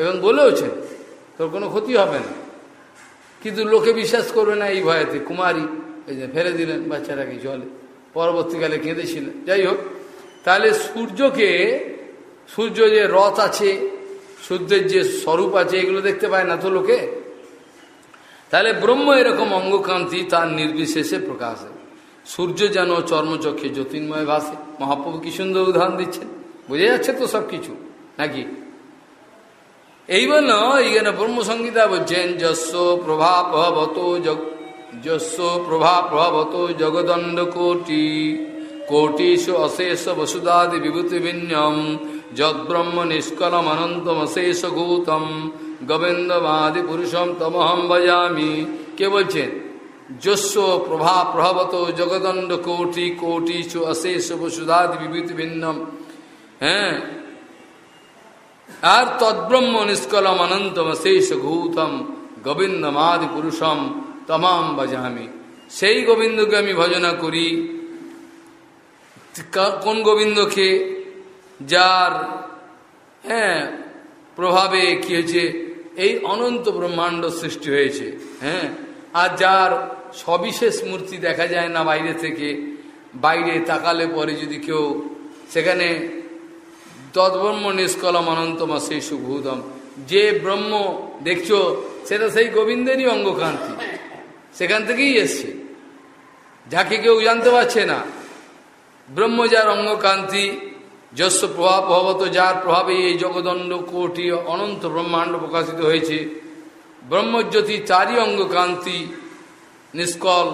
এবং বলেওছেন তোর কোনো ক্ষতি হবে না। কিন্তু লোকে বিশ্বাস করবে না এই ভয়েতে। কুমারী এই যে ফেলে দিলেন বাচ্চাটাকে জলে। পরবর্তীকালে কেঁদেছিলেন যাই হোক, তাহলে সূর্যকে, সূর্য যে রথ আছে, সূর্যের যে স্বরূপ আছে, এগুলো দেখতে পায় না তো লোকে? তাহলে ব্রহ্ম এরকম অঙ্গকান্তি তার নির্বিশেষে প্রকাশে সূর্য যেন চর্মচক্ষে জ্যোতির্ময় ভাসে। মহাপ্রভু কি সুন্দর উদাহরণ দিচ্ছেন? বোঝা যাচ্ছে তো সব কিছু, নাকি? এই বল এইখানে ব্রহ্মসংগীতা বলছেন যস্য প্রভা প্রভাবত যস্য প্রভা প্রভাবত জগদণ্ড কোটি কোটিষু অশেষ বসুদাদি বিভূতি বিন্যম যদ্ব্রহ্ম নিষ্কলম অনন্তম অশেষ গৌতম গোবিন্দবাদি পুরুষম তমহম ভজামি। কে বলছেন? যস্য প্রভা প্রভাবত জগদণ্ড কোটি কোটিষু অশেষ বসুদাদি বিভূতি ভিন্নম হ্যাঁ? আর তদ্ব্রহ্ম নিষ্কলম অনন্তম শেষ ঘূতম গোবিন্দমাদি পুরুষম তমাম বাজামি সেই গোবিন্দকে আমি ভজনা করি। কোন গোবিন্দকে? যার হ্যাঁ প্রভাবে কি হয়েছে? এই অনন্ত ব্রহ্মাণ্ড সৃষ্টি হয়েছে হ্যাঁ? আর যার সবিশেষ মূর্তি দেখা যায় না বাইরে থেকে, বাইরে তাকালে পরে যদি কেউ সেখানে তদ্ব্রহ্ম নিষ্কলম অনন্তমা সেই সুভূতম। যে ব্রহ্ম দেখছ সেটা সেই গোবিন্দেরই অঙ্গকান্তি সেখান থেকেই এসছে। যাকে কেউ জানতে পারছে না, ব্রহ্ম যার অঙ্গকান্তি যস্য প্রভাব প্রভাবত যার প্রভাবে এই জগদণ্ড কোটি অনন্ত ব্রহ্মাণ্ড প্রকাশিত হয়েছে। ব্রহ্মজ্যোতি তারই অঙ্গকান্তি নিষ্কল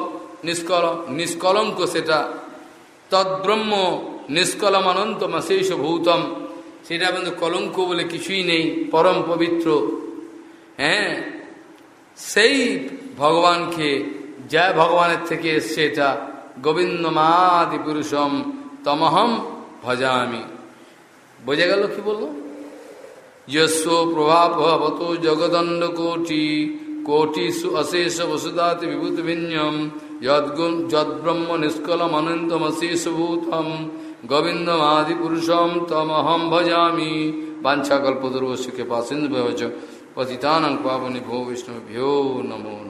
নিষ্কল, নিষ্কলঙ্ক সেটা। তদ্ব্রহ্ম নিষ্কলম অনন্তম শেষ ভূতম সেটা বন্ধু কলঙ্ক বলে কিছুই নেই, পরম পবিত্র। হ্যাঁ? সেই ভগবানকে, যা ভগবানের থেকে এসছে এটা গোবিন্দমাদি পুরুষম তমহম ভজামি। বোঝা গেল কি বলল? প্রভাব ভবত জগদণ্ড কোটি কোটি সু অশেষ বসুদাতে বিভূত ভিন্ন যদ্ব্রহ্ম নিষ্কলম অনন্তম অশেষভূতম গোবিন্দমাদিপুরুষম তমহম ভজামি। বাঞ্ছাকল্পদুর্বশ্য কৃপা সিন্ধু ভজ পতিতানং পাবনি ভো বিষ্ণু ভ্যো নমো।